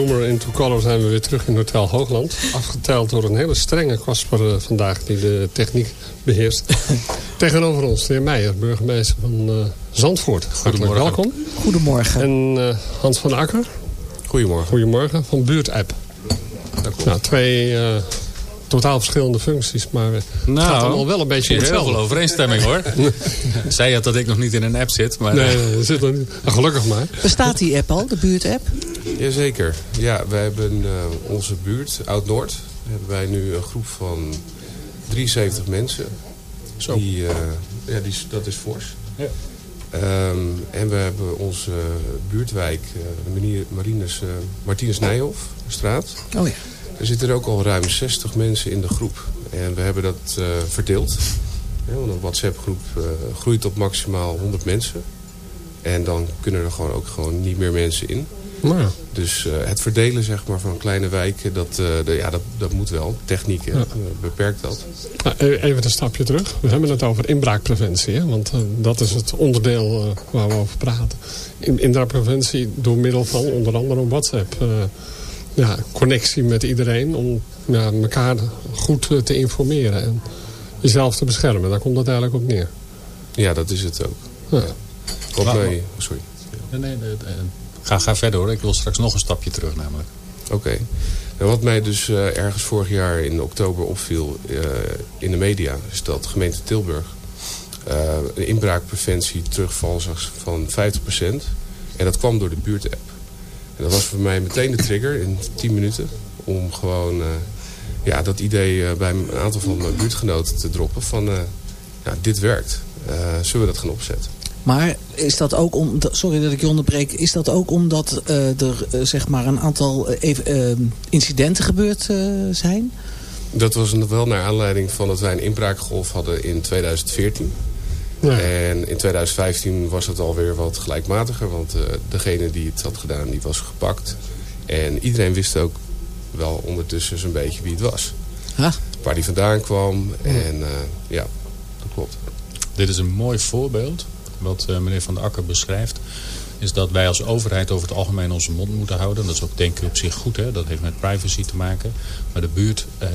Speaker 10: Rumor into Color zijn we weer terug in Hotel Hoogland. Afgeteld door een hele strenge Kasper vandaag die de techniek beheerst. Tegenover ons de heer Meijer, burgemeester van uh, Zandvoort. Hartelijk welkom.
Speaker 7: Goedemorgen.
Speaker 10: En uh, Hans van Akker.
Speaker 11: Goedemorgen.
Speaker 10: Goedemorgen, van Buurtapp. Nou, twee uh, totaal verschillende functies, maar het
Speaker 11: nou,
Speaker 10: gaat allemaal wel een beetje
Speaker 11: hetzelfde. heel veel overeenstemming hoor. Zij had dat ik nog niet in een app zit. Maar...
Speaker 10: Nee, nee zit er niet. Nou, gelukkig maar.
Speaker 7: Bestaat die app al, de buurtapp?
Speaker 11: Jazeker. Ja, wij hebben uh, onze buurt, Oud-Noord, hebben wij nu een groep van 73 mensen.
Speaker 4: Zo.
Speaker 11: Die, eh, ja, die, dat is fors.
Speaker 4: Ja.
Speaker 11: Ehm, en we hebben onze buurtwijk, eh, de Marines, eh, Martinus Nijhoff straat.
Speaker 7: Oh ja.
Speaker 11: Er zitten er ook al ruim 60 mensen in de groep. En we hebben dat eh, verdeeld. Ja, want een WhatsApp-groep eh, groeit tot maximaal 100 mensen. En dan kunnen er gewoon ook gewoon niet meer mensen in.
Speaker 4: Nou.
Speaker 11: Dus eh, het verdelen zeg maar, van kleine wijken, dat, eh, de, ja, dat, dat moet wel. Techniek
Speaker 4: Ja.
Speaker 11: eh, beperkt dat.
Speaker 4: Nou, e- even een stapje terug. We hebben het over inbraakpreventie. Hè? Want dat is het onderdeel eh, waar we over praten. In, inbraakpreventie door middel van onder andere WhatsApp. eh, ja, connectie met iedereen om ja, elkaar goed te informeren. En jezelf te beschermen. Daar komt het eigenlijk op neer.
Speaker 11: Ja, dat is het ook.
Speaker 4: Ja.
Speaker 11: Mij, sorry.
Speaker 12: Nee, nee, nee, nee. Ga, ga verder hoor. Ik wil straks nog een stapje terug namelijk.
Speaker 11: Oké. Wat mij dus eh, ergens vorig jaar in oktober opviel eh, in de media... is dat gemeente Tilburg eh, een inbraakpreventie terugval zag van 50%. En dat kwam door de buurtapp. En dat was voor mij meteen de trigger in 10 minuten... om gewoon ja, dat idee bij een aantal van mijn buurtgenoten te droppen... van ja, dit werkt. Zullen we dat gaan opzetten?
Speaker 7: Maar is dat ook om, sorry dat ik je onderbreek, is dat ook omdat eh, er eh, zeg maar een aantal eh, even, incidenten gebeurd eh, zijn?
Speaker 11: Dat was nog wel naar aanleiding van dat wij een inbraakgolf hadden in 2014.
Speaker 4: Ja.
Speaker 11: En in 2015 was het alweer wat gelijkmatiger. Want eh, degene die het had gedaan, die was gepakt. En iedereen wist ook wel ondertussen zo'n beetje wie het was. Waar die vandaan kwam. En eh, ja, dat klopt.
Speaker 12: Dit is een mooi voorbeeld. Wat eh, meneer Van der Akker beschrijft. Is dat wij als overheid over het algemeen onze mond moeten houden. Dat is ook denk ik op zich goed. Hè? Dat heeft met privacy te maken. Maar de buurt eh,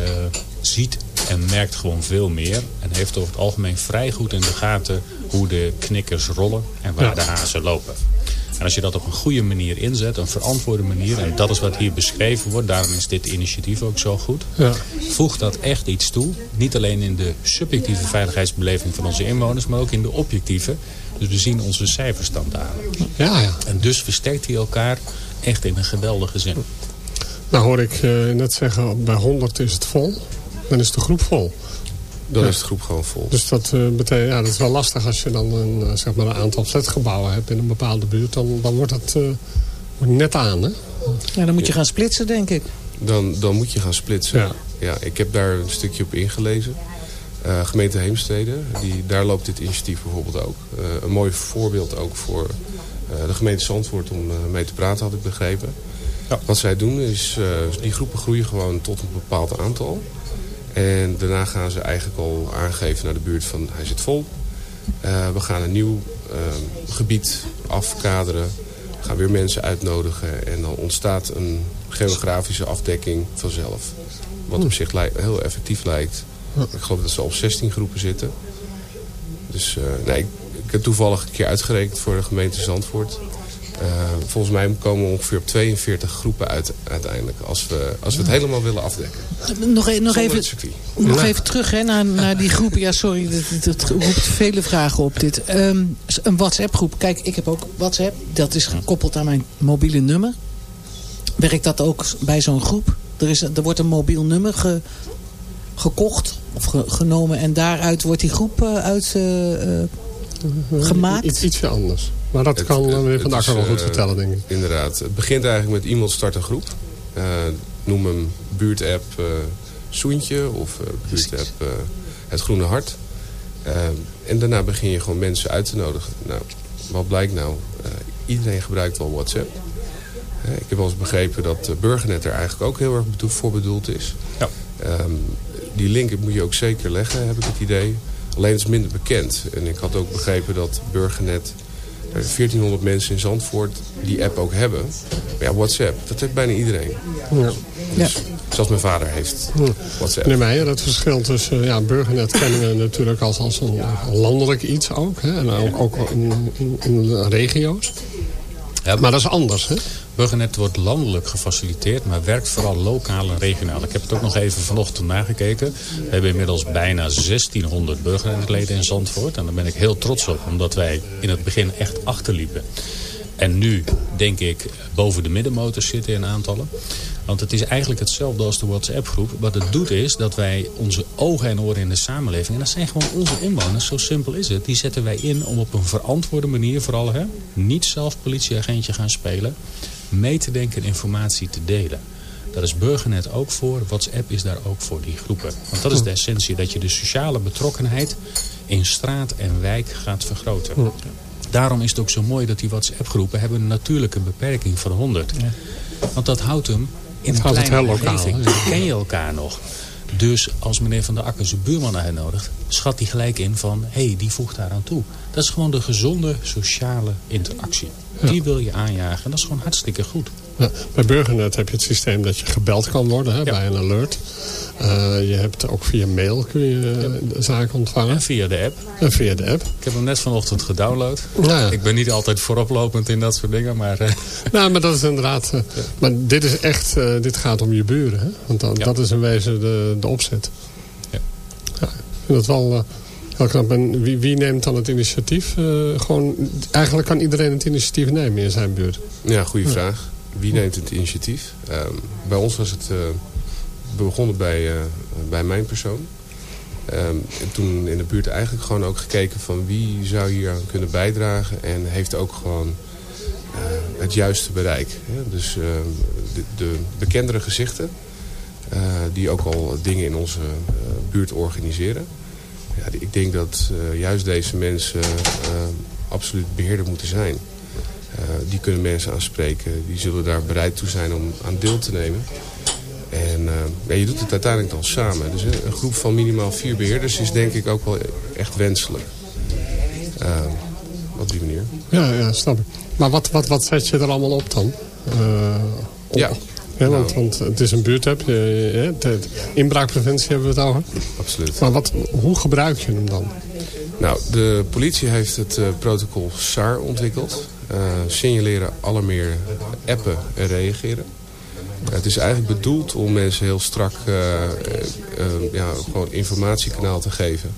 Speaker 12: ziet en merkt gewoon veel meer. En heeft over het algemeen vrij goed in de gaten hoe de knikkers rollen. En waar
Speaker 4: Ja.
Speaker 12: de hazen lopen. En als je dat op een goede manier inzet, een verantwoorde manier... en dat is wat hier beschreven wordt, daarom is dit initiatief ook zo goed...
Speaker 4: Ja.
Speaker 12: voegt dat echt iets toe. Niet alleen in de subjectieve veiligheidsbeleving van onze inwoners... maar ook in de objectieve. Dus we zien onze cijfers dan dalen.
Speaker 4: Ja, ja.
Speaker 12: En dus versterkt hij elkaar echt in een geweldige zin.
Speaker 4: Nou hoor ik eh, net zeggen, bij 100 is het vol. Dan is de groep vol.
Speaker 11: Dan
Speaker 4: Ja.
Speaker 11: is de groep gewoon vol.
Speaker 4: Dus dat eh, betekent, ja, dat is wel lastig als je dan een, eh, zeg maar een aantal flatgebouwen hebt in een bepaalde buurt. Dan, dan wordt eh, wordt net aan, hè?
Speaker 7: Ja, dan moet je gaan splitsen denk ik.
Speaker 11: Dan, dan moet je gaan splitsen.
Speaker 4: Ja.
Speaker 11: Ja, ik heb daar een stukje op ingelezen. Eh, gemeente Heemstede, die, daar loopt dit initiatief bijvoorbeeld ook. Eh, een mooi voorbeeld ook voor eh, de gemeente Zandvoort om mee te praten, had ik begrepen. Wat zij doen is, die groepen groeien gewoon tot een bepaald aantal. En daarna gaan ze eigenlijk al aangeven naar de buurt van hij zit vol. We gaan een nieuw eh, gebied afkaderen. We gaan weer mensen uitnodigen. En dan ontstaat een geografische afdekking vanzelf. Wat op zich heel effectief lijkt. Ik geloof dat ze op 16 groepen zitten. Dus eh, nee, ik, ik heb toevallig een keer uitgerekend voor de gemeente Zandvoort. Eh, volgens mij komen we ongeveer op 42 groepen uit uiteindelijk. Als we, als we het helemaal willen afdekken.
Speaker 7: Nog, e- nog, even, nog even terug hè, naar, naar die groepen. Ja, sorry, dat, dat roept vele vragen op dit. Ehm, een WhatsApp-groep. Kijk, ik heb ook WhatsApp. Dat is gekoppeld aan mijn mobiele nummer. Werkt dat ook bij zo'n groep? Er, is, er wordt een mobiel nummer ge- gekocht of ge- genomen. En daaruit wordt die groep eh, uit eh, eh, gemaakt.
Speaker 4: Iets, ietsje anders. Maar dat
Speaker 11: Het-
Speaker 4: kan
Speaker 11: het
Speaker 4: Van der Akker wel goed vertellen, denk ik.
Speaker 11: Inderdaad. Het begint eigenlijk met iemand start een groep. Eh, noem hem buurtapp eh Soentje of eh, buurtapp eh, Het Groene Hart. En daarna begin je gewoon mensen uit te nodigen. Nou, wat blijkt nou? Eh, iedereen gebruikt wel WhatsApp. Ik heb wel eens begrepen dat Burgernet er eigenlijk ook heel erg voor bedoeld is.
Speaker 12: Ja.
Speaker 11: Ehm, die link moet je ook zeker leggen, heb ik het idee. Alleen het is minder bekend. En ik had ook begrepen dat Burgernet... Er zijn 1400 mensen in Zandvoort die app ook hebben. Maar ja, WhatsApp, dat heeft bijna iedereen.
Speaker 4: Ja.
Speaker 11: Dus, Zelfs mijn vader heeft WhatsApp.
Speaker 4: Meneer Meijer, het verschil tussen ja, Burgernet kennen we natuurlijk als, als een landelijk iets ook. Hè? En ook, ook in, in, in de regio's. Maar dat is anders, hè?
Speaker 12: Burgernet wordt landelijk gefaciliteerd, maar werkt vooral lokaal en regionaal. Ik heb het ook nog even vanochtend nagekeken. We hebben inmiddels bijna 1600 burgernetleden in Zandvoort. En daar ben ik heel trots op, omdat wij in het begin echt achterliepen. En nu, denk ik, boven de middenmotors zitten in aantallen. Want het is eigenlijk hetzelfde als de WhatsApp-groep. Wat het doet is dat wij onze ogen en oren in de samenleving... en dat zijn gewoon onze inwoners, zo simpel is het... die zetten wij in om op een verantwoorde manier vooral... Hè, niet zelf politieagentje gaan spelen... mee te denken en informatie te delen. Daar is Burgernet ook voor. WhatsApp is daar ook voor, die groepen. Want dat is de essentie, dat je de sociale betrokkenheid in straat en wijk gaat vergroten. Daarom is het ook zo mooi dat die WhatsApp-groepen hebben een natuurlijke beperking van 100. Want dat houdt hem in een
Speaker 4: het
Speaker 12: kleine
Speaker 4: lokaal,
Speaker 12: omgeving. ken je elkaar nog. Dus als meneer Van der Akker zijn buurman uitnodigt... schat hij gelijk in van, hé, hey, die voegt daaraan toe. Dat is gewoon de gezonde sociale interactie. Die wil je aanjagen. En dat is gewoon hartstikke goed.
Speaker 4: Ja, bij Burgernet heb je het systeem dat je gebeld kan worden hè, bij een alert. Eh, je hebt ook via mail kun je eh, zaken ontvangen.
Speaker 12: En via de app.
Speaker 4: En via de app.
Speaker 12: Ik heb hem net vanochtend gedownload.
Speaker 4: Ja.
Speaker 12: Ik ben niet altijd vooroplopend in dat soort dingen, maar... eh,
Speaker 4: Nou, maar dat is inderdaad... Maar dit is echt... eh, dit gaat om je buren. Hè? Want dan, dat is in wezen de, de opzet.
Speaker 12: Ja.
Speaker 4: Ja, ik vind dat wel... eh, heel knap. En wie, wie neemt dan het initiatief? Eh, gewoon, eigenlijk kan iedereen het initiatief nemen in zijn buurt.
Speaker 11: Ja, goede vraag. Wie neemt het initiatief? Ehm, bij ons was het eh, begonnen bij, eh, bij mijn persoon. Ehm, en toen in de buurt eigenlijk gewoon ook gekeken van wie zou hier aan kunnen bijdragen. En heeft ook gewoon eh, het juiste bereik. Hè? Dus ehm, de, de bekendere gezichten die ook al dingen in onze buurt organiseren. Ja, ik denk dat juist deze mensen absoluut beheerder moeten zijn. Eh, die kunnen mensen aanspreken. Die zullen daar bereid toe zijn om aan deel te nemen. En eh, ja, je doet het uiteindelijk dan samen. Dus een, een groep van minimaal vier beheerders is denk ik ook wel echt wenselijk. Eh, op die manier.
Speaker 4: Ja, ja, snap ik. Maar wat, wat, wat zet je er allemaal op dan? Eh, op-
Speaker 11: Ja.
Speaker 4: Want,
Speaker 11: Nou.
Speaker 4: want het is een buurtapp. Inbraakpreventie hebben we het over.
Speaker 11: Absoluut.
Speaker 4: Maar wat, hoe gebruik je hem dan?
Speaker 11: Nou, de politie heeft het eh, protocol SAR ontwikkeld. Eh, signaleren, alarmeren, appen en reageren. het is eigenlijk bedoeld om mensen heel strak eh, eh, ja, gewoon informatiekanaal te geven.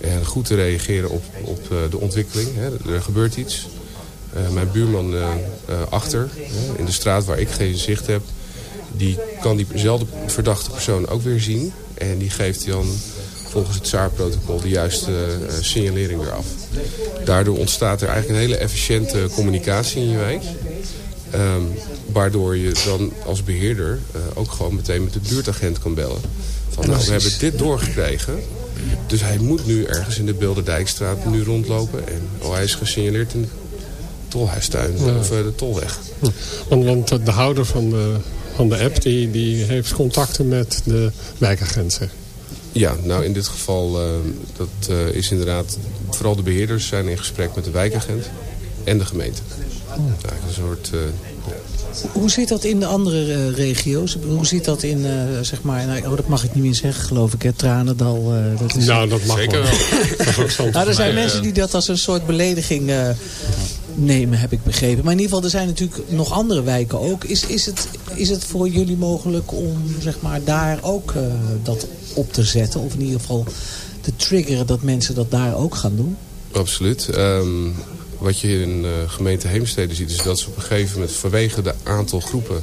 Speaker 11: En goed te reageren op, op de ontwikkeling. Hè. Er gebeurt iets. Mijn buurman achter, in de straat waar ik geen zicht heb... die kan diezelfde verdachte persoon ook weer zien. En die geeft dan volgens het SAR-protocol de juiste eh, signalering weer af. Daardoor ontstaat er eigenlijk een hele efficiënte communicatie in je wijk. Ehm, waardoor je dan als beheerder eh, ook gewoon meteen met de buurtagent kan bellen. Van nou, we hebben dit doorgekregen. Dus hij moet nu ergens in de Bilderdijkstraat nu rondlopen. En oh, hij is gesignaleerd in de tolhuistuin
Speaker 4: Ja.
Speaker 11: of eh, de tolweg.
Speaker 4: Want, want de houder van de, van de app die, die heeft contacten met de wijkagent. Zeg.
Speaker 11: Ja, nou in dit geval uh, dat uh, is inderdaad... vooral de beheerders zijn in gesprek met de wijkagent en de gemeente.
Speaker 4: Oh.
Speaker 11: Een soort... Uh,
Speaker 7: Hoe zit dat in de andere uh, regio's? Hoe zit dat in, zeg maar... Nou, oh, dat mag ik niet meer zeggen, geloof ik, hè? Tranendal.
Speaker 4: dat is nou, dat mag
Speaker 12: Zeker
Speaker 4: wel.
Speaker 7: nou, er zijn mensen die dat als een soort belediging nemen, heb ik begrepen. Maar in ieder geval, er zijn natuurlijk nog andere wijken ook. Is, is, het, is het voor jullie mogelijk om zeg maar, daar ook uh, dat op te zetten? Of in ieder geval te triggeren dat mensen dat daar ook gaan doen?
Speaker 11: Absoluut. Um, wat je in uh, gemeente Heemstede ziet... is dat ze op een gegeven moment vanwege de aantal groepen...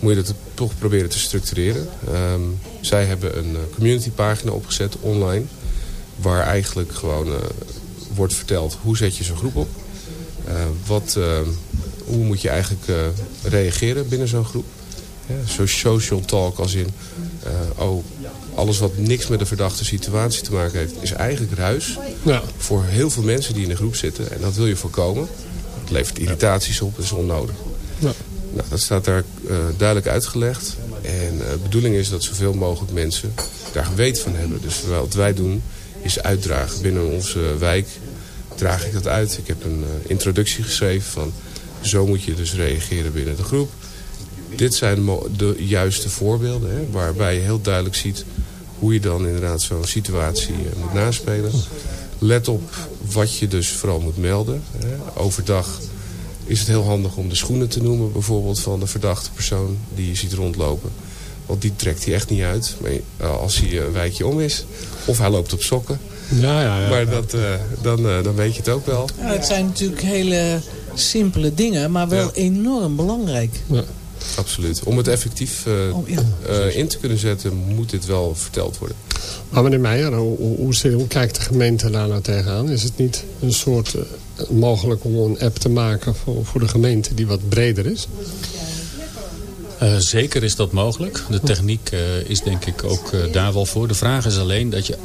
Speaker 11: moet je dat toch proberen te structureren. Um, zij hebben een uh, communitypagina opgezet online... waar eigenlijk gewoon wordt verteld hoe zet je zo'n groep op... Uh, wat, uh, hoe moet je eigenlijk uh, reageren binnen zo'n groep? Ja, zo social talk als in... oh, alles wat niks met de verdachte situatie te maken heeft... is eigenlijk ruis
Speaker 4: ja.
Speaker 11: voor heel veel mensen die in de groep zitten. En dat wil je voorkomen. Het levert irritaties op, dat is onnodig.
Speaker 4: Ja.
Speaker 11: Nou, dat staat daar duidelijk uitgelegd. En de bedoeling is dat zoveel mogelijk mensen daar geweten van hebben. Dus wat wij doen is uitdragen binnen onze wijk draag ik dat uit. Ik heb een uh, introductie geschreven van zo moet je dus reageren binnen de groep. Dit zijn de juiste voorbeelden hè, waarbij je heel duidelijk ziet hoe je dan inderdaad zo'n situatie uh, moet naspelen. Let op wat je dus vooral moet melden. Overdag is het heel handig om de schoenen te noemen bijvoorbeeld van de verdachte persoon die je ziet rondlopen. Want die trekt hij echt niet uit uh, als hij een wijkje om is. Of hij loopt op sokken.
Speaker 4: Ja, ja, ja.
Speaker 11: Maar dat, uh, dan, uh, dan weet je het ook wel.
Speaker 7: Ja, het zijn natuurlijk hele simpele dingen, maar wel ja. enorm belangrijk.
Speaker 4: Ja.
Speaker 11: Absoluut. Om het effectief uh, oh, ja. uh, in te kunnen zetten, moet dit wel verteld worden.
Speaker 4: Maar meneer Meijer, hoe, hoe, hoe kijkt de gemeente daar nou tegenaan? Is het niet een soort uh, mogelijk om een app te maken voor, voor de gemeente die wat breder is?
Speaker 12: Uh, zeker is dat mogelijk. De techniek uh, is denk ik ook uh, daar wel voor. De vraag is alleen, dat je,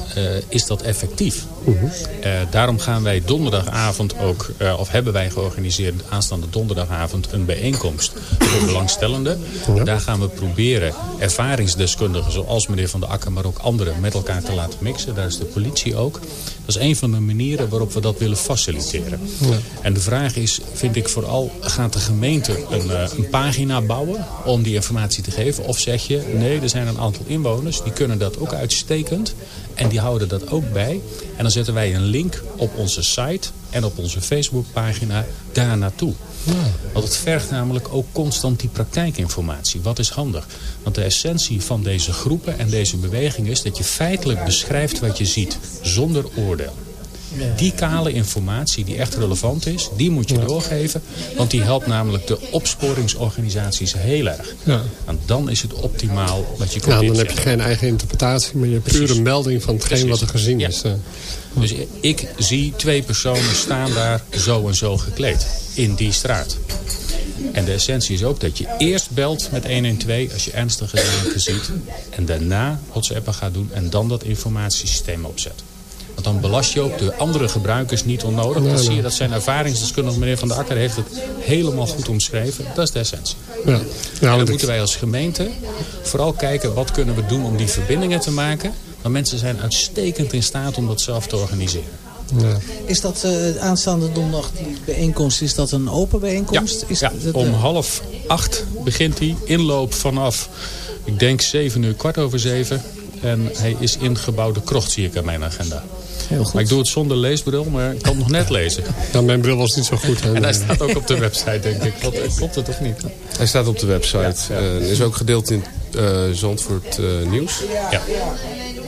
Speaker 12: is dat effectief? -huh. daarom gaan wij donderdagavond ook, of hebben wij georganiseerd aanstaande donderdagavond een bijeenkomst voor belangstellenden. Daar gaan we proberen ervaringsdeskundigen zoals meneer Van der Akker, maar ook anderen met elkaar te laten mixen. Daar is de politie ook. Dat is een van de manieren waarop we dat willen faciliteren. Ja. En de vraag is, vind ik vooral, gaat de gemeente een, een pagina bouwen om die informatie te geven? Of zeg je, nee, er zijn een aantal inwoners, die kunnen dat ook uitstekend. En die houden dat ook bij. En dan zetten wij een link op onze site en op onze Facebookpagina daar naartoe. Want het vergt namelijk ook constant die praktijkinformatie. Wat is handig? Want de essentie van deze groepen en deze beweging is dat je feitelijk beschrijft wat je ziet. Zonder oordeel. Die kale informatie die echt relevant is, die moet je doorgeven. Want die helpt namelijk de opsporingsorganisaties heel erg. Ja. En dan is het optimaal wat je
Speaker 4: kunt Ja, dan heb je geen eigen interpretatie, maar je hebt puur een melding van hetgeen Precies. wat er gezien ja. is.
Speaker 12: Dus ik zie twee personen staan daar zo en zo gekleed. In die straat. En de essentie is ook dat je eerst belt met 112 als je ernstige zaken ziet. En daarna WhatsAppen gaat doen en dan dat informatiesysteem opzet. Want dan belast je ook de andere gebruikers niet onnodig. Dan zie je dat zijn ervaringsdeskundige meneer Van der Akker heeft het helemaal goed omschreven. Dat is de essentie. Ja. En dan moeten wij als gemeente vooral kijken wat kunnen we doen om die verbindingen te maken. Want mensen zijn uitstekend in staat om dat zelf te organiseren.
Speaker 7: Ja. Is dat uh, aanstaande donderdag, die bijeenkomst, is dat een open bijeenkomst?
Speaker 12: Ja,
Speaker 7: is
Speaker 12: ja.
Speaker 7: dat,
Speaker 12: om half acht begint die. Inloop vanaf, ik denk zeven uur, kwart over zeven. En hij is ingebouwde krocht, zie ik aan mijn agenda.
Speaker 7: Heel goed.
Speaker 12: Maar ik doe het zonder leesbril, maar ik kan nog net lezen.
Speaker 4: Nou, mijn bril was niet zo goed. Hè?
Speaker 12: En hij staat ook op de website, denk ik. Klopt, klopt het of niet?
Speaker 11: Hij staat op de website. Ja, ja. Uh, is ook gedeeld in uh, Zandvoort uh, Nieuws.
Speaker 12: Ja.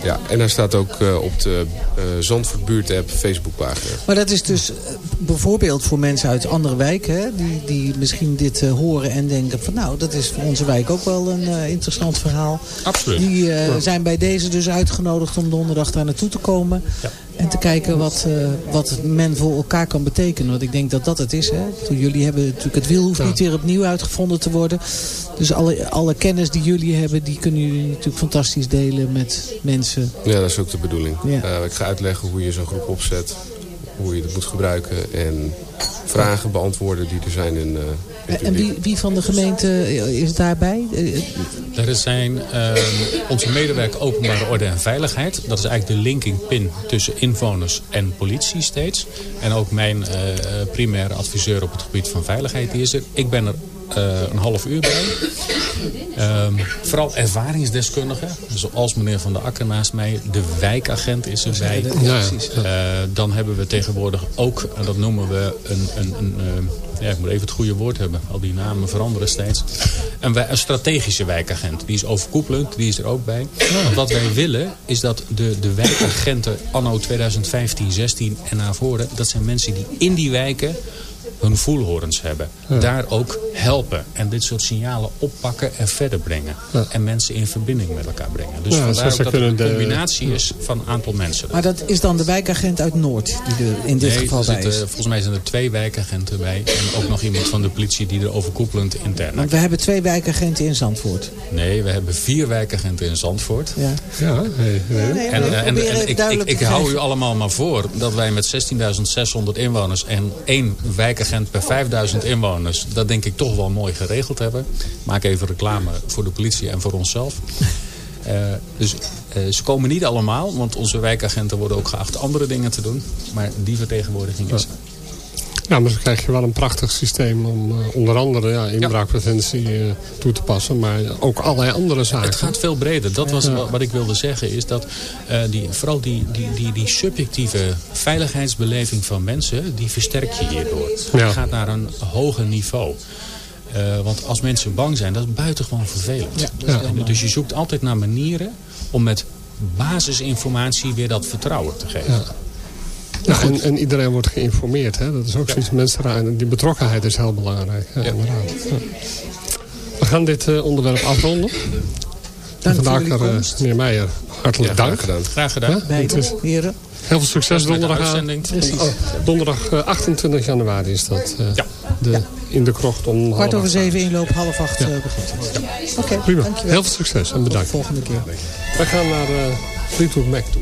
Speaker 11: Ja, en hij staat ook uh, op de uh, Zandvoort Buurt app Facebookpagina.
Speaker 7: Maar dat is dus bijvoorbeeld voor mensen uit andere wijken... Hè, die, die misschien dit uh, horen en denken van... nou, dat is voor onze wijk ook wel een interessant verhaal.
Speaker 12: Absoluut.
Speaker 7: Die ja. zijn bij deze dus uitgenodigd om donderdag daar naartoe te komen... Ja. En te kijken wat, uh, wat men voor elkaar kan betekenen. Want ik denk dat dat het is. Hè? Toen jullie hebben natuurlijk het wiel hoeft niet weer opnieuw uitgevonden te worden. Dus alle, alle kennis die jullie hebben, die kunnen jullie natuurlijk fantastisch delen met mensen.
Speaker 11: Ja, dat is ook de bedoeling. Ja. Uh, ik ga uitleggen hoe je zo'n groep opzet. Hoe je het moet gebruiken. En vragen beantwoorden die er zijn in, uh, in
Speaker 7: En wie, wie, van de gemeente is daarbij?
Speaker 12: Er zijn uh, onze medewerker openbare orde en veiligheid. Dat is eigenlijk de linking pin tussen inwoners en politie steeds. En ook mijn uh, primaire adviseur op het gebied van veiligheid die is er. Ik ben er uh, een half uur bij. Um, vooral ervaringsdeskundigen. Zoals meneer Van der Akker naast mij. De wijkagent is erbij.
Speaker 4: Ja,
Speaker 12: uh, dan hebben we tegenwoordig ook, en dat noemen we een... een, een uh, ja, ik moet even het goede woord hebben. Al die namen veranderen steeds. Een, een strategische wijkagent. Die is overkoepelend. Die is er ook bij. Ja. Wat wij willen is dat de, de wijkagenten anno 2015, 16 en naar voren. Dat zijn mensen die in die wijken hun voelhorens hebben. Ja. Daar ook helpen. En dit soort signalen oppakken en verder brengen. Ja. En mensen in verbinding met elkaar brengen. Dus ja, vandaar ook dat het een combinatie de... is van een aantal mensen.
Speaker 7: Maar dat is dan de wijkagent uit Noord die er in dit
Speaker 12: nee,
Speaker 7: geval bij is?
Speaker 12: Volgens mij zijn er twee wijkagenten bij. En ook nog iemand van de politie die er overkoepelend intern
Speaker 7: Want we hebben twee wijkagenten in Zandvoort.
Speaker 12: Nee, we hebben vier wijkagenten in Zandvoort.
Speaker 4: Ja, ja nee, nee.
Speaker 7: nee
Speaker 12: en, en, en, en ik, ik, ik hou u allemaal maar voor dat wij met 16.600 inwoners en één wijkagent per 5000 inwoners, dat denk ik toch wel mooi geregeld hebben. Maak even reclame voor de politie en voor onszelf. Uh, dus uh, ze komen niet allemaal, want onze wijkagenten worden ook geacht andere dingen te doen. Maar die vertegenwoordiging is er.
Speaker 4: Ja, maar dan krijg je wel een prachtig systeem om uh, onder andere ja, inbraakpreventie uh, toe te passen. Maar ook allerlei andere zaken.
Speaker 12: Het gaat veel breder. Dat was ja. wat ik wilde zeggen. Is dat uh, die, vooral die, die, die, die subjectieve veiligheidsbeleving van mensen, die versterk je hierdoor. Ja. Het gaat naar een hoger niveau. Uh, want als mensen bang zijn, dat is buitengewoon vervelend. Ja, ja. Dus je zoekt altijd naar manieren om met basisinformatie weer dat vertrouwen te geven.
Speaker 4: Ja. Ja, en, en, iedereen wordt geïnformeerd. Hè? Dat is ook ja. zoiets. Mensen, die betrokkenheid is heel belangrijk. Ja, ja. Inderdaad. Ja. gaan dit eh, onderwerp afronden.
Speaker 7: Dank
Speaker 4: Vandaag uh,
Speaker 7: komst.
Speaker 4: meneer Meijer, hartelijk
Speaker 11: Ja, graag
Speaker 4: dank.
Speaker 11: gedaan.
Speaker 12: Graag gedaan.
Speaker 7: Ja, beide heren.
Speaker 4: Heel veel succes
Speaker 12: Met de
Speaker 4: donderdag.
Speaker 7: Precies.
Speaker 4: Oh, donderdag eh, 28 januari is dat. eh,
Speaker 12: Ja.
Speaker 4: de, in de krocht om
Speaker 7: Kwart
Speaker 4: half
Speaker 7: over zeven inloop, half acht eh, begint het. Oké,
Speaker 4: Prima.
Speaker 7: dankjewel.
Speaker 4: Heel veel succes en bedankt.
Speaker 7: Tot de volgende keer.
Speaker 4: We gaan naar uh, Fleetwood Mac toe.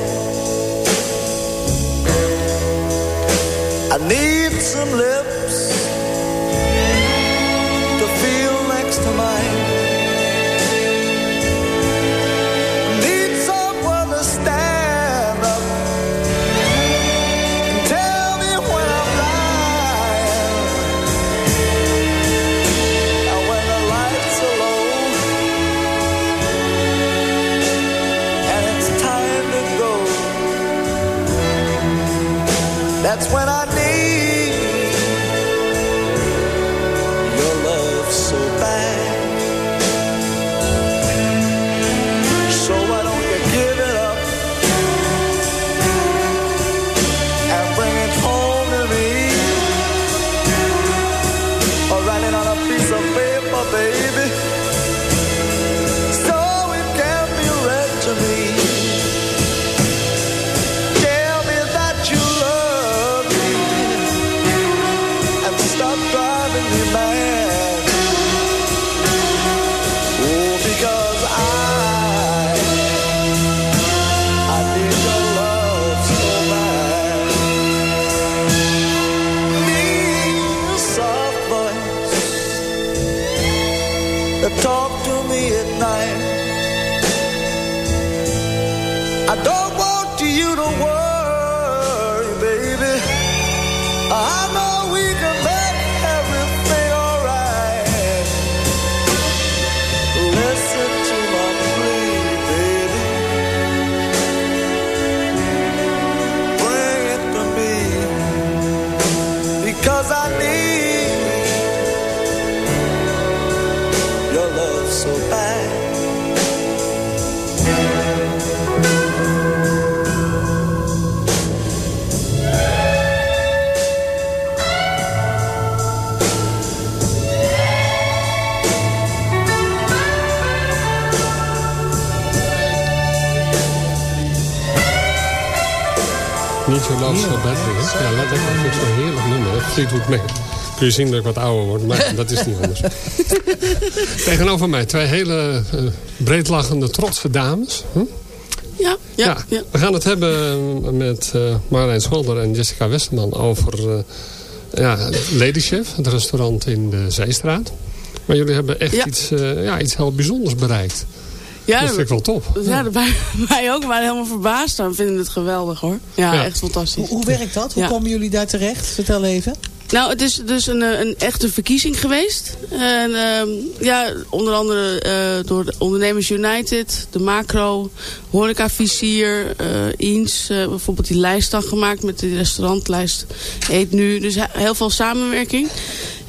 Speaker 13: live me at night. I don't want you to worry, baby. I know we can So bad
Speaker 4: dingen. Ja, ik vind het zo'n heerlijk nummer. Fleetwood Mac. Kun je zien dat ik wat ouder word, maar dat is niet anders. Tegenover mij twee hele uh, breedlachende, trotse dames. Hm?
Speaker 14: Ja, ja, ja,
Speaker 4: We gaan het hebben met uh, Marlijn Scholder en Jessica Westerman over uh, ja, Lady Chef, het restaurant in de Zeestraat. Maar jullie hebben echt
Speaker 14: ja.
Speaker 4: iets, uh, ja, iets heel bijzonders bereikt.
Speaker 14: Ja,
Speaker 4: dat vind ik wel top.
Speaker 14: Ja, wij, wij ook. We waren helemaal verbaasd. We vinden het geweldig hoor. Ja, ja. echt fantastisch.
Speaker 7: Hoe, hoe, werkt dat? Hoe komen jullie daar terecht? Vertel even.
Speaker 14: Nou, het is dus een, een echte verkiezing geweest. En, uh, ja, onder andere uh, door de Ondernemers United, de Macro, Horeca Visier, uh, Eens. bijvoorbeeld die lijst dan gemaakt met de restaurantlijst Eet Nu. Dus heel veel samenwerking.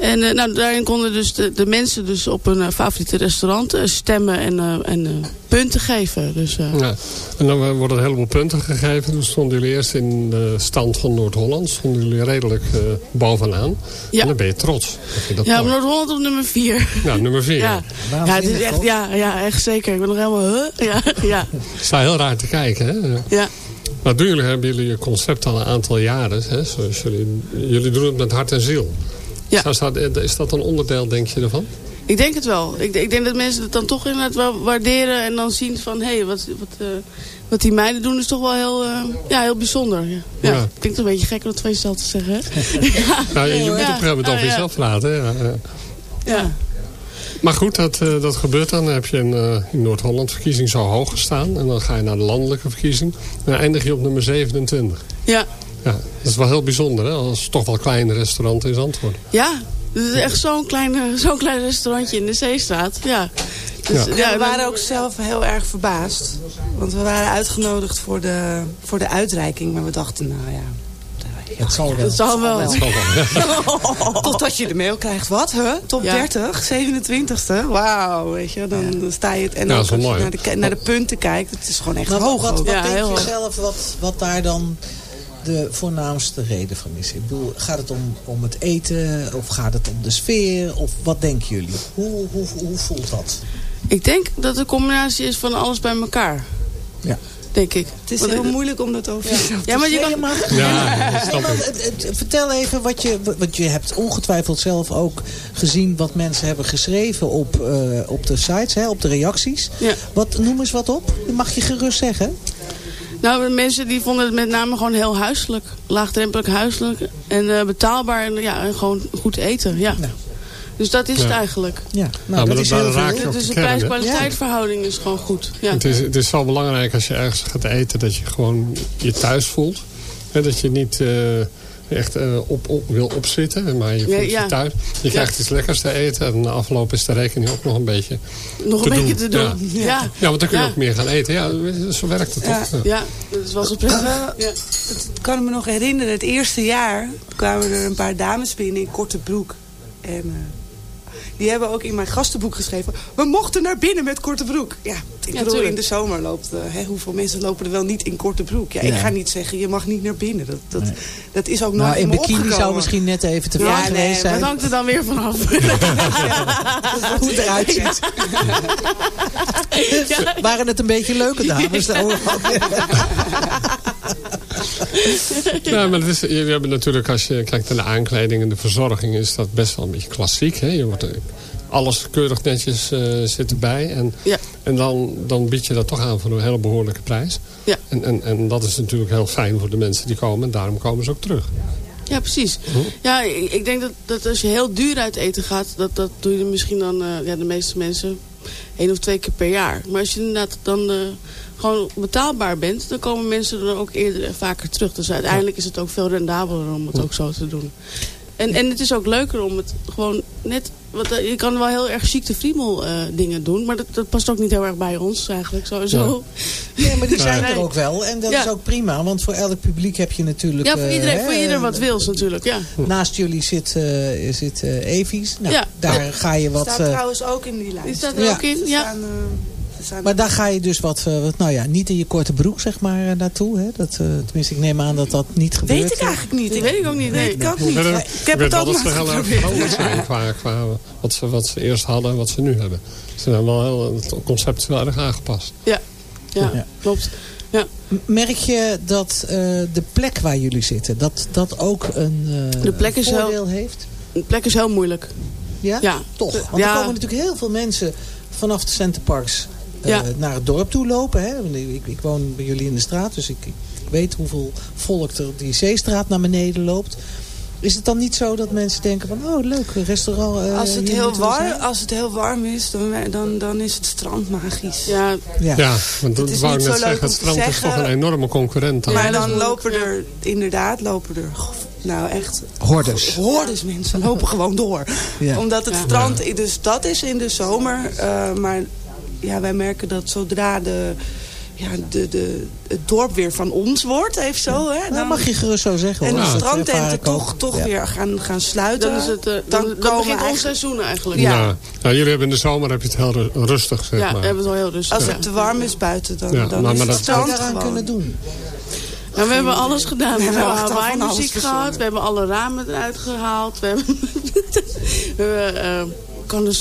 Speaker 14: En nou, daarin konden dus de, de mensen dus op hun favoriete restaurant stemmen en, en punten geven. Dus,
Speaker 4: ja. En dan worden een heleboel punten gegeven. Toen stonden jullie eerst in de stand van Noord-Holland. Stonden jullie redelijk bovenaan.
Speaker 14: Ja.
Speaker 4: En dan ben je trots.
Speaker 14: Dat ja, Noord-Holland op nummer 4.
Speaker 4: Ja, nummer 4.
Speaker 14: Ja. Ja, het is echt, ja, ja, echt zeker. Ik ben nog helemaal... Huh? Ja, ja.
Speaker 4: Sta heel raar te kijken, hè?
Speaker 14: Ja.
Speaker 4: Maar doen jullie, hebben jullie je concept al een aantal jaren. Hè? Zoals jullie, jullie doen het met hart en ziel. Is dat een onderdeel, denk je, ervan?
Speaker 14: Ik denk het wel. Ik, ik denk dat mensen het dan toch inderdaad wel waarderen en dan zien van... hé, hey, wat, wat, eh, wat die meiden doen is toch wel heel, eh, ja, heel bijzonder. Ja. Ja.
Speaker 4: Ja.
Speaker 14: Klinkt een beetje gek om het van jezelf te zeggen, hè?
Speaker 4: Nou, je, je moet
Speaker 14: Ja.
Speaker 4: moment
Speaker 14: Oh,
Speaker 4: over
Speaker 14: ja.
Speaker 4: jezelf praten. Ja, ja.
Speaker 14: Ja.
Speaker 4: Maar goed, dat, eh, dat gebeurt dan. Dan heb je een, in Noord-Holland verkiezing zo hoog gestaan. En dan ga je naar de landelijke verkiezing. En dan eindig je op nummer 27.
Speaker 14: Ja.
Speaker 4: Ja, dat is wel heel bijzonder, hè? Als toch wel klein restaurant in Zandvoort.
Speaker 14: Ja, het is echt zo'n klein, zo'n klein restaurantje in de Zeestraat. Ja. Dus,
Speaker 4: Ja.
Speaker 14: ja.
Speaker 15: we
Speaker 14: dan-
Speaker 15: waren ook zelf heel erg verbaasd. Want we waren uitgenodigd voor de, voor de uitreiking. Maar we dachten, nou ja...
Speaker 7: Het zal wel.
Speaker 14: Het zal wel.
Speaker 4: Dat zal wel.
Speaker 15: Totdat je de mail krijgt. Wat, hè? Top
Speaker 14: Ja.
Speaker 15: 30, 27ste. Wauw, weet je. Dan, dan sta je het. En
Speaker 4: Ja, wel
Speaker 15: als je naar de, naar de punten kijkt. Het is gewoon echt
Speaker 7: Maar
Speaker 15: hoog.
Speaker 7: wat, wat
Speaker 14: Ja,
Speaker 7: denk je
Speaker 14: hoog.
Speaker 7: zelf wat, wat daar dan de voornaamste reden van is? Ik bedoel, gaat het om, om het eten of gaat het om de sfeer? Of wat denken jullie? Hoe, hoe, hoe voelt dat?
Speaker 14: Ik denk dat het een combinatie is van alles bij elkaar.
Speaker 7: Ja.
Speaker 14: Denk ik.
Speaker 15: Het is
Speaker 14: Want-
Speaker 15: heel moeilijk om dat over jezelf te
Speaker 14: Ja, maar je
Speaker 15: zeggen.
Speaker 14: kan...
Speaker 4: Ja,
Speaker 7: maar het- het- vertel even wat je, want je hebt ongetwijfeld zelf ook gezien wat mensen hebben geschreven op, eh, op de sites, hè, op de reacties.
Speaker 14: Ja.
Speaker 7: Wat, noem eens wat op. Dat mag je gerust zeggen.
Speaker 14: Nou, de mensen die vonden het met name gewoon heel huiselijk. Laagdrempelig huiselijk. En eh, betaalbaar. En, ja, en gewoon goed eten. Ja. Dus dat is het eigenlijk.
Speaker 7: Ja, nou,
Speaker 4: maar
Speaker 7: dat
Speaker 4: dat-
Speaker 7: is heel
Speaker 4: raak
Speaker 7: veel.
Speaker 14: Dus de
Speaker 4: de kern, hè?
Speaker 14: prijs-kwaliteit verhouding is gewoon goed. Ja.
Speaker 4: Het, is, het is zo belangrijk als je ergens gaat eten dat je gewoon je thuis voelt. Hè, dat je niet eh, echt eh, op, op, wil opzitten, maar je voelt
Speaker 14: ja.
Speaker 4: je thuis. Je krijgt iets lekkers te eten en na afloop is de rekening ook nog een beetje
Speaker 14: Nog een
Speaker 4: te
Speaker 14: beetje te doen.
Speaker 4: Ja.
Speaker 14: Ja.
Speaker 4: Ja, want dan kun je
Speaker 14: Ja.
Speaker 4: ook meer gaan eten. Ja, zo werkt het
Speaker 15: Ja.
Speaker 4: toch? Ja.
Speaker 14: Dat zo prettig. Ja.
Speaker 15: Ik kan me nog herinneren, het eerste jaar kwamen er een paar dames binnen in korte broek. En eh, die hebben ook in mijn gastenboek geschreven... we mochten naar binnen met korte broek. Ja, ik bedoel, in de zomer loopt... eh, hè, hoeveel mensen lopen er wel niet in korte broek? Ja, ik
Speaker 7: Ja.
Speaker 15: ga niet zeggen, je mag niet naar binnen. Dat, dat,
Speaker 7: Nee.
Speaker 15: dat is ook nooit
Speaker 7: Nou, in
Speaker 15: me
Speaker 7: bikini
Speaker 15: opgekomen.
Speaker 7: zou misschien net even te
Speaker 15: Ja, nee,
Speaker 7: geweest
Speaker 14: Maar
Speaker 7: zijn.
Speaker 14: het hangt er dan weer vanaf.
Speaker 7: Hoe het eruit ziet. Waren het een beetje leuke dames? Nou,
Speaker 4: Ja, maar het is, hebben natuurlijk, als je kijkt naar de aankleding en de verzorging, is dat best wel een beetje klassiek. Hè? Je wordt, eh, alles keurig netjes eh, zit erbij. En,
Speaker 14: Ja.
Speaker 4: en dan, dan bied je dat toch aan voor een hele behoorlijke prijs.
Speaker 14: Ja.
Speaker 4: En, en, en dat is natuurlijk heel fijn voor de mensen die komen. En daarom komen ze ook terug.
Speaker 14: Ja, precies. Ja, ik, denk dat, dat als je heel duur uit eten gaat, dat, dat doe je misschien dan, eh, ja, de meeste mensen, één of twee keer per jaar. Maar als je inderdaad dan gewoon betaalbaar bent, dan komen mensen er ook eerder en vaker terug. Dus uiteindelijk is het ook veel rendabeler om het ook zo te doen. En, en het is ook leuker om het gewoon net... Want eh, je kan wel heel erg ziekte friemel eh, dingen doen. Maar dat, dat past ook niet heel erg bij ons eigenlijk sowieso.
Speaker 7: Nee, maar die zijn er ook wel. En dat
Speaker 14: Ja.
Speaker 7: is ook prima. Want voor elk publiek heb je natuurlijk...
Speaker 14: Ja, voor
Speaker 7: eh,
Speaker 14: iedereen, voor ieder wat wils natuurlijk. Ja.
Speaker 7: Naast jullie zit, eh zit eh, Evies. Nou,
Speaker 14: Ja.
Speaker 7: daar ga je wat...
Speaker 15: staat
Speaker 7: eh,
Speaker 15: trouwens ook in die lijst.
Speaker 14: Die staat er
Speaker 7: Ja.
Speaker 14: ook in. Ja.
Speaker 15: staan,
Speaker 7: maar daar ga je dus wat, eh, wat, nou ja, niet in je korte broek zeg maar eh, naartoe. Hè? Dat, eh, tenminste, ik neem aan dat dat niet gebeurt.
Speaker 15: Weet ik eigenlijk niet.
Speaker 14: Dat weet ik ook niet. Nee.
Speaker 15: Ik ook niet.
Speaker 4: Ik,
Speaker 15: Ik heb het ook nog
Speaker 4: ze heel erg
Speaker 15: geprobeerd.
Speaker 4: veranderd zijn qua, qua wat, ze, wat ze eerst hadden en wat ze nu hebben. Ze zijn wel heel, het concept is wel erg aangepast.
Speaker 14: Ja. Ja,
Speaker 7: Ja.
Speaker 14: klopt. Ja.
Speaker 7: Merk je dat eh, de plek waar jullie zitten, dat dat ook een eh,
Speaker 14: De plek is heel-
Speaker 7: voordeel heeft?
Speaker 14: De plek is heel moeilijk.
Speaker 7: Ja?
Speaker 14: Ja.
Speaker 7: Toch? Want
Speaker 14: Ja.
Speaker 7: er komen natuurlijk heel veel mensen vanaf de Centerparks
Speaker 14: Ja.
Speaker 7: naar het dorp toe lopen. Hè? Want Ik, ik woon bij jullie in de straat, dus ik, ik weet hoeveel volk er die zeestraat naar beneden loopt. Is het dan niet zo dat mensen denken van, oh leuk, een restaurant. eh,
Speaker 15: Als het, heel warm, als het heel warm is, dan, dan, dan is het strand magisch.
Speaker 14: Ja,
Speaker 7: Ja.
Speaker 4: Ja, want dat
Speaker 15: is
Speaker 4: wou ik
Speaker 15: niet
Speaker 4: net
Speaker 15: zo leuk
Speaker 4: zeggen.
Speaker 15: om
Speaker 4: Het
Speaker 15: te
Speaker 4: strand is
Speaker 15: zeggen.
Speaker 4: toch een enorme concurrent. dan.
Speaker 15: Maar
Speaker 14: is
Speaker 15: dan lopen er, inderdaad, lopen er, nou echt,
Speaker 7: Hordes.
Speaker 15: hordes mensen lopen gewoon door.
Speaker 7: Ja.
Speaker 15: Omdat het strand, dus dat is in de zomer, eh, maar ja, wij merken dat zodra de, ja, de, de, het dorp weer van ons wordt, heeft zo, hè,
Speaker 7: Nou,
Speaker 15: dan,
Speaker 7: mag je gerust zo zeggen
Speaker 15: en
Speaker 7: hoor.
Speaker 15: de strandtenten toch, toch
Speaker 7: Ja.
Speaker 15: weer gaan, gaan sluiten.
Speaker 14: dan, is het, eh, dan, begint ons
Speaker 15: eigenlijk-
Speaker 14: seizoen eigenlijk.
Speaker 15: Ja.
Speaker 4: Nou, nou, jullie hebben in de zomer heb je het heel ru- rustig, zeg
Speaker 14: Ja,
Speaker 4: maar.
Speaker 14: hebben het al heel rustig.
Speaker 15: Als
Speaker 14: Ja.
Speaker 15: het te warm is buiten, dan,
Speaker 4: Ja,
Speaker 15: dan
Speaker 4: maar-
Speaker 15: is het
Speaker 4: dat-
Speaker 7: zou
Speaker 15: strand
Speaker 7: daaraan
Speaker 15: gewoon.
Speaker 7: kunnen doen?
Speaker 14: Nou, we hebben alles gedaan. We
Speaker 15: hebben
Speaker 14: Hawaii gehad. We hebben alle ramen eruit gehaald. We hebben, we eh, kan de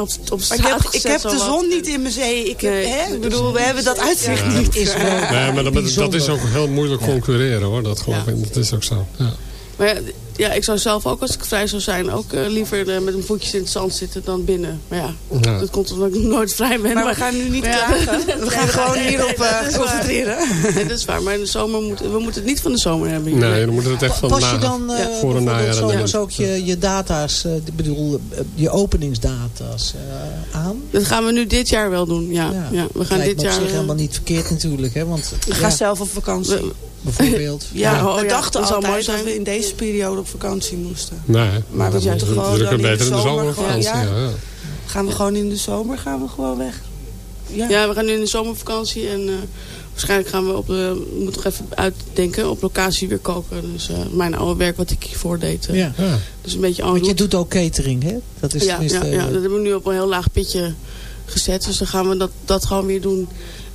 Speaker 14: op, op
Speaker 15: Maar ik heb, ik heb de
Speaker 14: wat.
Speaker 15: zon niet in mijn zee. Ik, heb,
Speaker 14: Nee.
Speaker 15: hè, ik bedoel, we hebben dat uitzicht
Speaker 4: Ja.
Speaker 15: niet.
Speaker 7: Is wel
Speaker 4: Nee, maar dat, dat is ook heel moeilijk concurreren hoor. Dat geloof
Speaker 14: Ja.
Speaker 4: ik. Dat is ook zo. Ja.
Speaker 14: Maar ja, ik zou zelf ook als ik vrij zou zijn... ook eh, liever eh, met mijn voetjes in het zand zitten dan binnen. Maar ja,
Speaker 4: Ja.
Speaker 14: dat komt omdat ik nooit vrij ben.
Speaker 15: Maar we gaan nu niet
Speaker 14: ja,
Speaker 15: klagen. We gaan gewoon hierop eh,
Speaker 14: dat is waar.
Speaker 15: concentreren.
Speaker 14: Nee, dat is waar. Maar in de zomer moeten we moeten het niet van de zomer hebben. hier.
Speaker 4: Nee, dan moeten we het echt van
Speaker 7: Pas je dan eh,
Speaker 4: voor een najaar
Speaker 7: zomers
Speaker 4: dan-
Speaker 7: ook je, je data's, eh, ik bedoel, eh, je openingsdata's eh, aan?
Speaker 14: Dat gaan we nu dit jaar wel doen. Ja, ja. we gaan
Speaker 7: Lijkt
Speaker 14: dit jaar.
Speaker 7: zich
Speaker 14: eh,
Speaker 7: helemaal niet verkeerd natuurlijk, hè? Want
Speaker 15: Ik ga zelf op vakantie.
Speaker 7: bijvoorbeeld.
Speaker 15: Ja,
Speaker 14: Ja, oh ja,
Speaker 15: dachten
Speaker 14: dat zou mooi
Speaker 15: altijd dat
Speaker 14: zijn.
Speaker 15: we in deze periode op vakantie moesten.
Speaker 4: Nee,
Speaker 15: Maar we
Speaker 4: dat
Speaker 15: moeten
Speaker 4: is
Speaker 15: gewoon
Speaker 4: natuurlijk
Speaker 15: dan in
Speaker 4: beter
Speaker 15: de
Speaker 4: in de
Speaker 15: zomer
Speaker 4: zomervakantie.
Speaker 15: gewoon-
Speaker 4: Ja,
Speaker 15: ja.
Speaker 4: ja.
Speaker 15: Gaan we gewoon in de zomer gaan we gewoon weg. Ja.
Speaker 14: Ja, we gaan nu in de zomervakantie en eh, waarschijnlijk gaan we op de, we moeten nog even uitdenken, op locatie weer koken. Dus eh, mijn oude werk wat ik hiervoor deed. eh,
Speaker 7: Ja.
Speaker 14: Dus een beetje
Speaker 7: Want je doet ook catering, hè? Dat is
Speaker 14: ja,
Speaker 7: tenminste,
Speaker 14: ja, ja, dat hebben we nu op een heel laag pitje gezet. Dus dan gaan we dat, dat gewoon weer doen.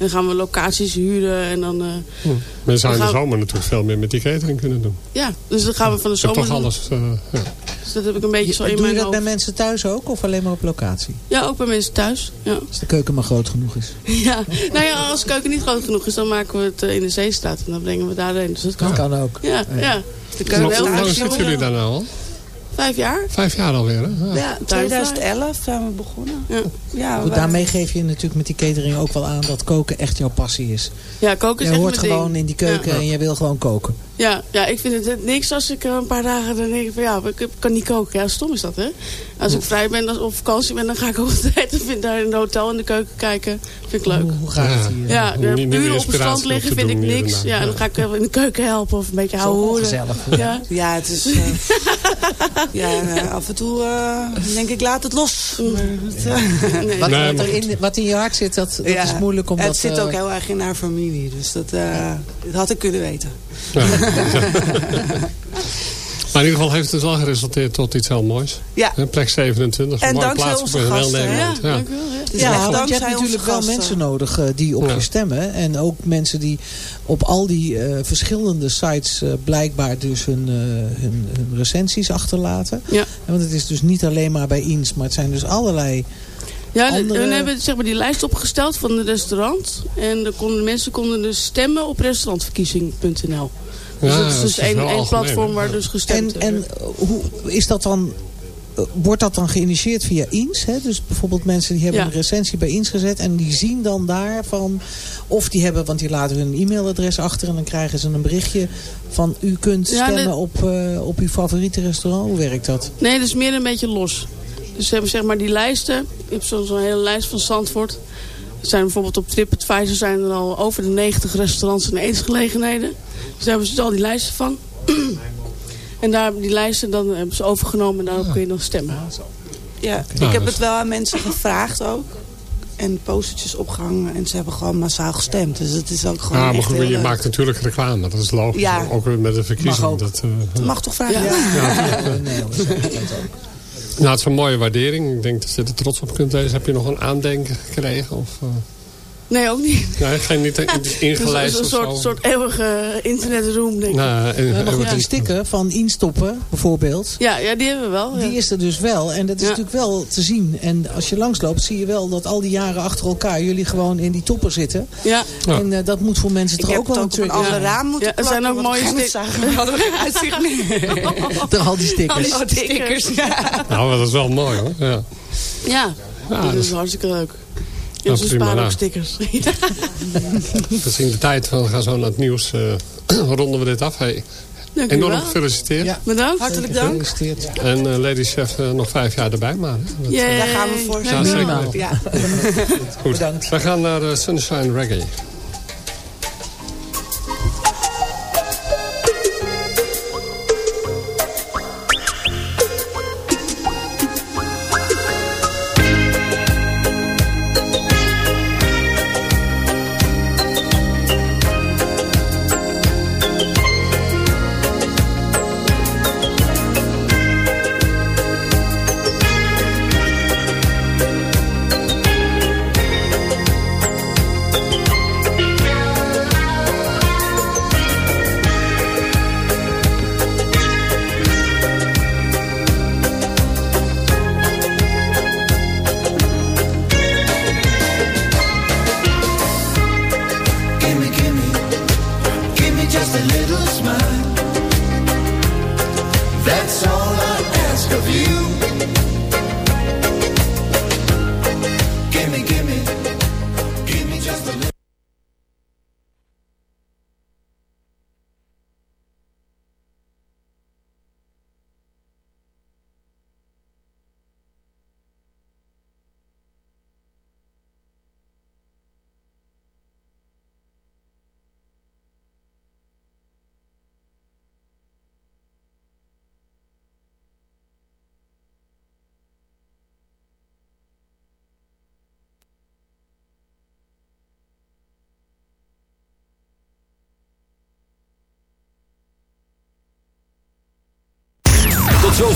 Speaker 14: En dan gaan we locaties huren en dan... eh,
Speaker 4: Hm. Maar je zou in de zomer natuurlijk veel meer met die catering kunnen doen.
Speaker 14: ja, dus dan gaan we van de
Speaker 4: Je
Speaker 14: zomer
Speaker 4: toch
Speaker 14: doen.
Speaker 4: alles... eh, ja.
Speaker 14: Dus dat heb ik een beetje zo in
Speaker 7: Doe je
Speaker 14: mijn
Speaker 7: dat
Speaker 14: hoofd.
Speaker 7: bij mensen thuis ook of alleen maar op locatie?
Speaker 14: Ja, ook bij mensen thuis. Ja.
Speaker 7: Als de keuken maar groot genoeg is.
Speaker 14: ja. Nou ja, als de keuken niet groot genoeg is, dan maken we het eh, in de zeestraat. En dan brengen we daarheen. Dus dat kan.
Speaker 7: Dat kan ook.
Speaker 14: Ja, ja. De
Speaker 4: Hoe
Speaker 14: keuken
Speaker 4: lang- hoe lang zitten jullie daar nou al?
Speaker 14: Vijf jaar.
Speaker 4: Vijf jaar alweer, hè? Ja.
Speaker 15: Ja, 2011 zijn we begonnen.
Speaker 14: Ja,
Speaker 15: ja
Speaker 7: Goed, daarmee geef je natuurlijk met die catering ook wel aan dat koken echt jouw passie is.
Speaker 14: ja koken is
Speaker 7: Je
Speaker 14: echt
Speaker 7: hoort
Speaker 14: mijn
Speaker 7: gewoon
Speaker 14: ding.
Speaker 7: in die keuken
Speaker 14: Ja.
Speaker 7: en je wil gewoon koken.
Speaker 14: Ja, ja, ik vind het niks als ik eh, een paar dagen dan denk ik van ja, ik kan niet koken. Ja, stom is dat hè. Als ik vrij ben op vakantie ben, dan ga ik ook altijd vind daar in het hotel in de keuken kijken. Vind ik leuk.
Speaker 7: Hoe, gaat het hier?
Speaker 14: Ja, uren op het strand liggen vind ik niks. Ja, dan ga ik even in de keuken helpen of een beetje
Speaker 7: Zo
Speaker 14: houden.
Speaker 7: gezellig.
Speaker 14: Ja.
Speaker 15: Ja, het is... eh, ja, en, eh, af en toe eh, denk ik, laat het los. Maar het, eh,
Speaker 14: Nee.
Speaker 7: Wat,
Speaker 4: Nee,
Speaker 7: wat, er in, wat in je hart zit, dat, dat
Speaker 15: ja.
Speaker 7: is moeilijk om
Speaker 15: Het
Speaker 7: dat...
Speaker 15: zit ook heel erg in haar familie. Dus dat, eh, dat had ik kunnen weten.
Speaker 4: Maar in ieder geval heeft het wel geresulteerd tot iets heel moois.
Speaker 15: Ja.
Speaker 4: Plek 27.
Speaker 15: En
Speaker 4: een mooie
Speaker 15: dankzij
Speaker 4: plaats
Speaker 15: onze
Speaker 4: voor heel
Speaker 15: gasten, hè?
Speaker 4: Nederland.
Speaker 14: Ja,
Speaker 4: Ja.
Speaker 14: dank u wel. Ja.
Speaker 7: Want je hebt
Speaker 15: dankzij
Speaker 7: natuurlijk wel
Speaker 15: gasten.
Speaker 7: mensen nodig eh, die op
Speaker 4: Ja.
Speaker 7: je stemmen. En ook mensen die op al die eh, verschillende sites eh, blijkbaar dus hun, eh, hun, hun recensies achterlaten.
Speaker 14: Ja.
Speaker 7: Want het is dus niet alleen maar bij Eens, maar het zijn dus allerlei...
Speaker 14: Ja, de-
Speaker 7: Andere-
Speaker 14: we hebben zeg maar, die lijst opgesteld van het restaurant. En de konden, mensen konden dus stemmen op restaurantverkiezing.nl. Dus
Speaker 4: Ja,
Speaker 14: dat is dus één, platform waar
Speaker 4: Ja.
Speaker 14: dus gestemd
Speaker 7: En, en hoe is dat dan... eh, Wordt dat dan geïnitieerd via Eens? Hè? Dus bijvoorbeeld mensen die hebben
Speaker 14: Ja.
Speaker 7: een recensie bij Eens gezet. En die zien dan daarvan... Of die hebben, want die laten hun e-mailadres achter. En dan krijgen ze een berichtje van... U kunt
Speaker 14: Ja,
Speaker 7: stemmen op, eh, op uw favoriete restaurant. Hoe werkt dat?
Speaker 14: Nee, dat is meer een beetje los. Dus ze hebben zeg maar die lijsten. Je hebt zo- zo'n hele lijst van Zandvoort. Zijn bijvoorbeeld op TripAdvisor zijn er al over de 90 restaurants en eetgelegenheden. Dus daar hebben ze al die lijsten van. en daar hebben die lijsten dan hebben ze overgenomen en daarop kun je dan stemmen.
Speaker 15: Ja,
Speaker 4: Nou,
Speaker 15: ik heb
Speaker 4: dus-
Speaker 15: het wel aan mensen gevraagd ook. En postertjes opgehangen. En ze hebben gewoon massaal gestemd. Dus het is ook gewoon
Speaker 4: Ja, maar goed, je
Speaker 15: leuk.
Speaker 4: maakt natuurlijk reclame. Dat is logisch.
Speaker 15: Ja.
Speaker 4: Ook met de verkiezing.
Speaker 7: Mag ook.
Speaker 4: Dat, eh,
Speaker 15: mag toch vragen?
Speaker 14: Ja.
Speaker 7: nee, zo is dat ook.
Speaker 4: Nou, het is een mooie waardering. Ik denk dat je er trots op kunt wezen. Heb je nog een aandenken gekregen? Of, eh,
Speaker 14: Nee, ook niet.
Speaker 4: nee, geen niet
Speaker 14: Het
Speaker 4: ingelijst
Speaker 14: is een
Speaker 4: of
Speaker 14: soort,
Speaker 4: zo?
Speaker 14: soort eeuwige internetroom, denk ik.
Speaker 4: Nou, en-
Speaker 7: Ja, maar goed,
Speaker 4: en-
Speaker 7: die sticker van instoppen bijvoorbeeld...
Speaker 14: Ja, ja, die hebben we wel. ja.
Speaker 7: Die is er dus wel. En dat is
Speaker 14: Ja.
Speaker 7: natuurlijk wel te zien. En als je langsloopt zie je wel dat al die jaren achter elkaar... jullie gewoon in die toppen zitten.
Speaker 14: Ja.
Speaker 7: En eh, dat moet voor mensen
Speaker 15: Ik
Speaker 7: toch ook wel een
Speaker 15: ook ander
Speaker 7: zijn.
Speaker 15: raam moeten
Speaker 14: Ja, er zijn ook mooie
Speaker 15: we- hadden we geen uitzicht meer.
Speaker 7: Door al die stickers.
Speaker 15: Al die stickers, ja.
Speaker 4: Nou, dat is wel mooi hoor. Ja.
Speaker 14: Ja,
Speaker 4: Ja,
Speaker 14: dat is- hartstikke leuk.
Speaker 4: Ja,
Speaker 14: Ja, ze
Speaker 4: prima,
Speaker 14: sparen ook stickers.
Speaker 4: Gezien de tijd, we gaan zo naar het nieuws. eh, ronden we dit af. Hey,
Speaker 14: Dank u
Speaker 4: enorm
Speaker 14: wel.
Speaker 4: gefeliciteerd.
Speaker 7: Ja.
Speaker 14: Bedankt.
Speaker 15: Hartelijk dank.
Speaker 7: Gefeliciteerd.
Speaker 4: En eh, Lady Chef eh, nog vijf jaar erbij maar. hè. Dat-.
Speaker 15: Daar gaan we voor.
Speaker 4: Ja.
Speaker 15: Ja.
Speaker 4: Goed.
Speaker 7: Bedankt.
Speaker 4: We gaan naar Sunshine Reggae.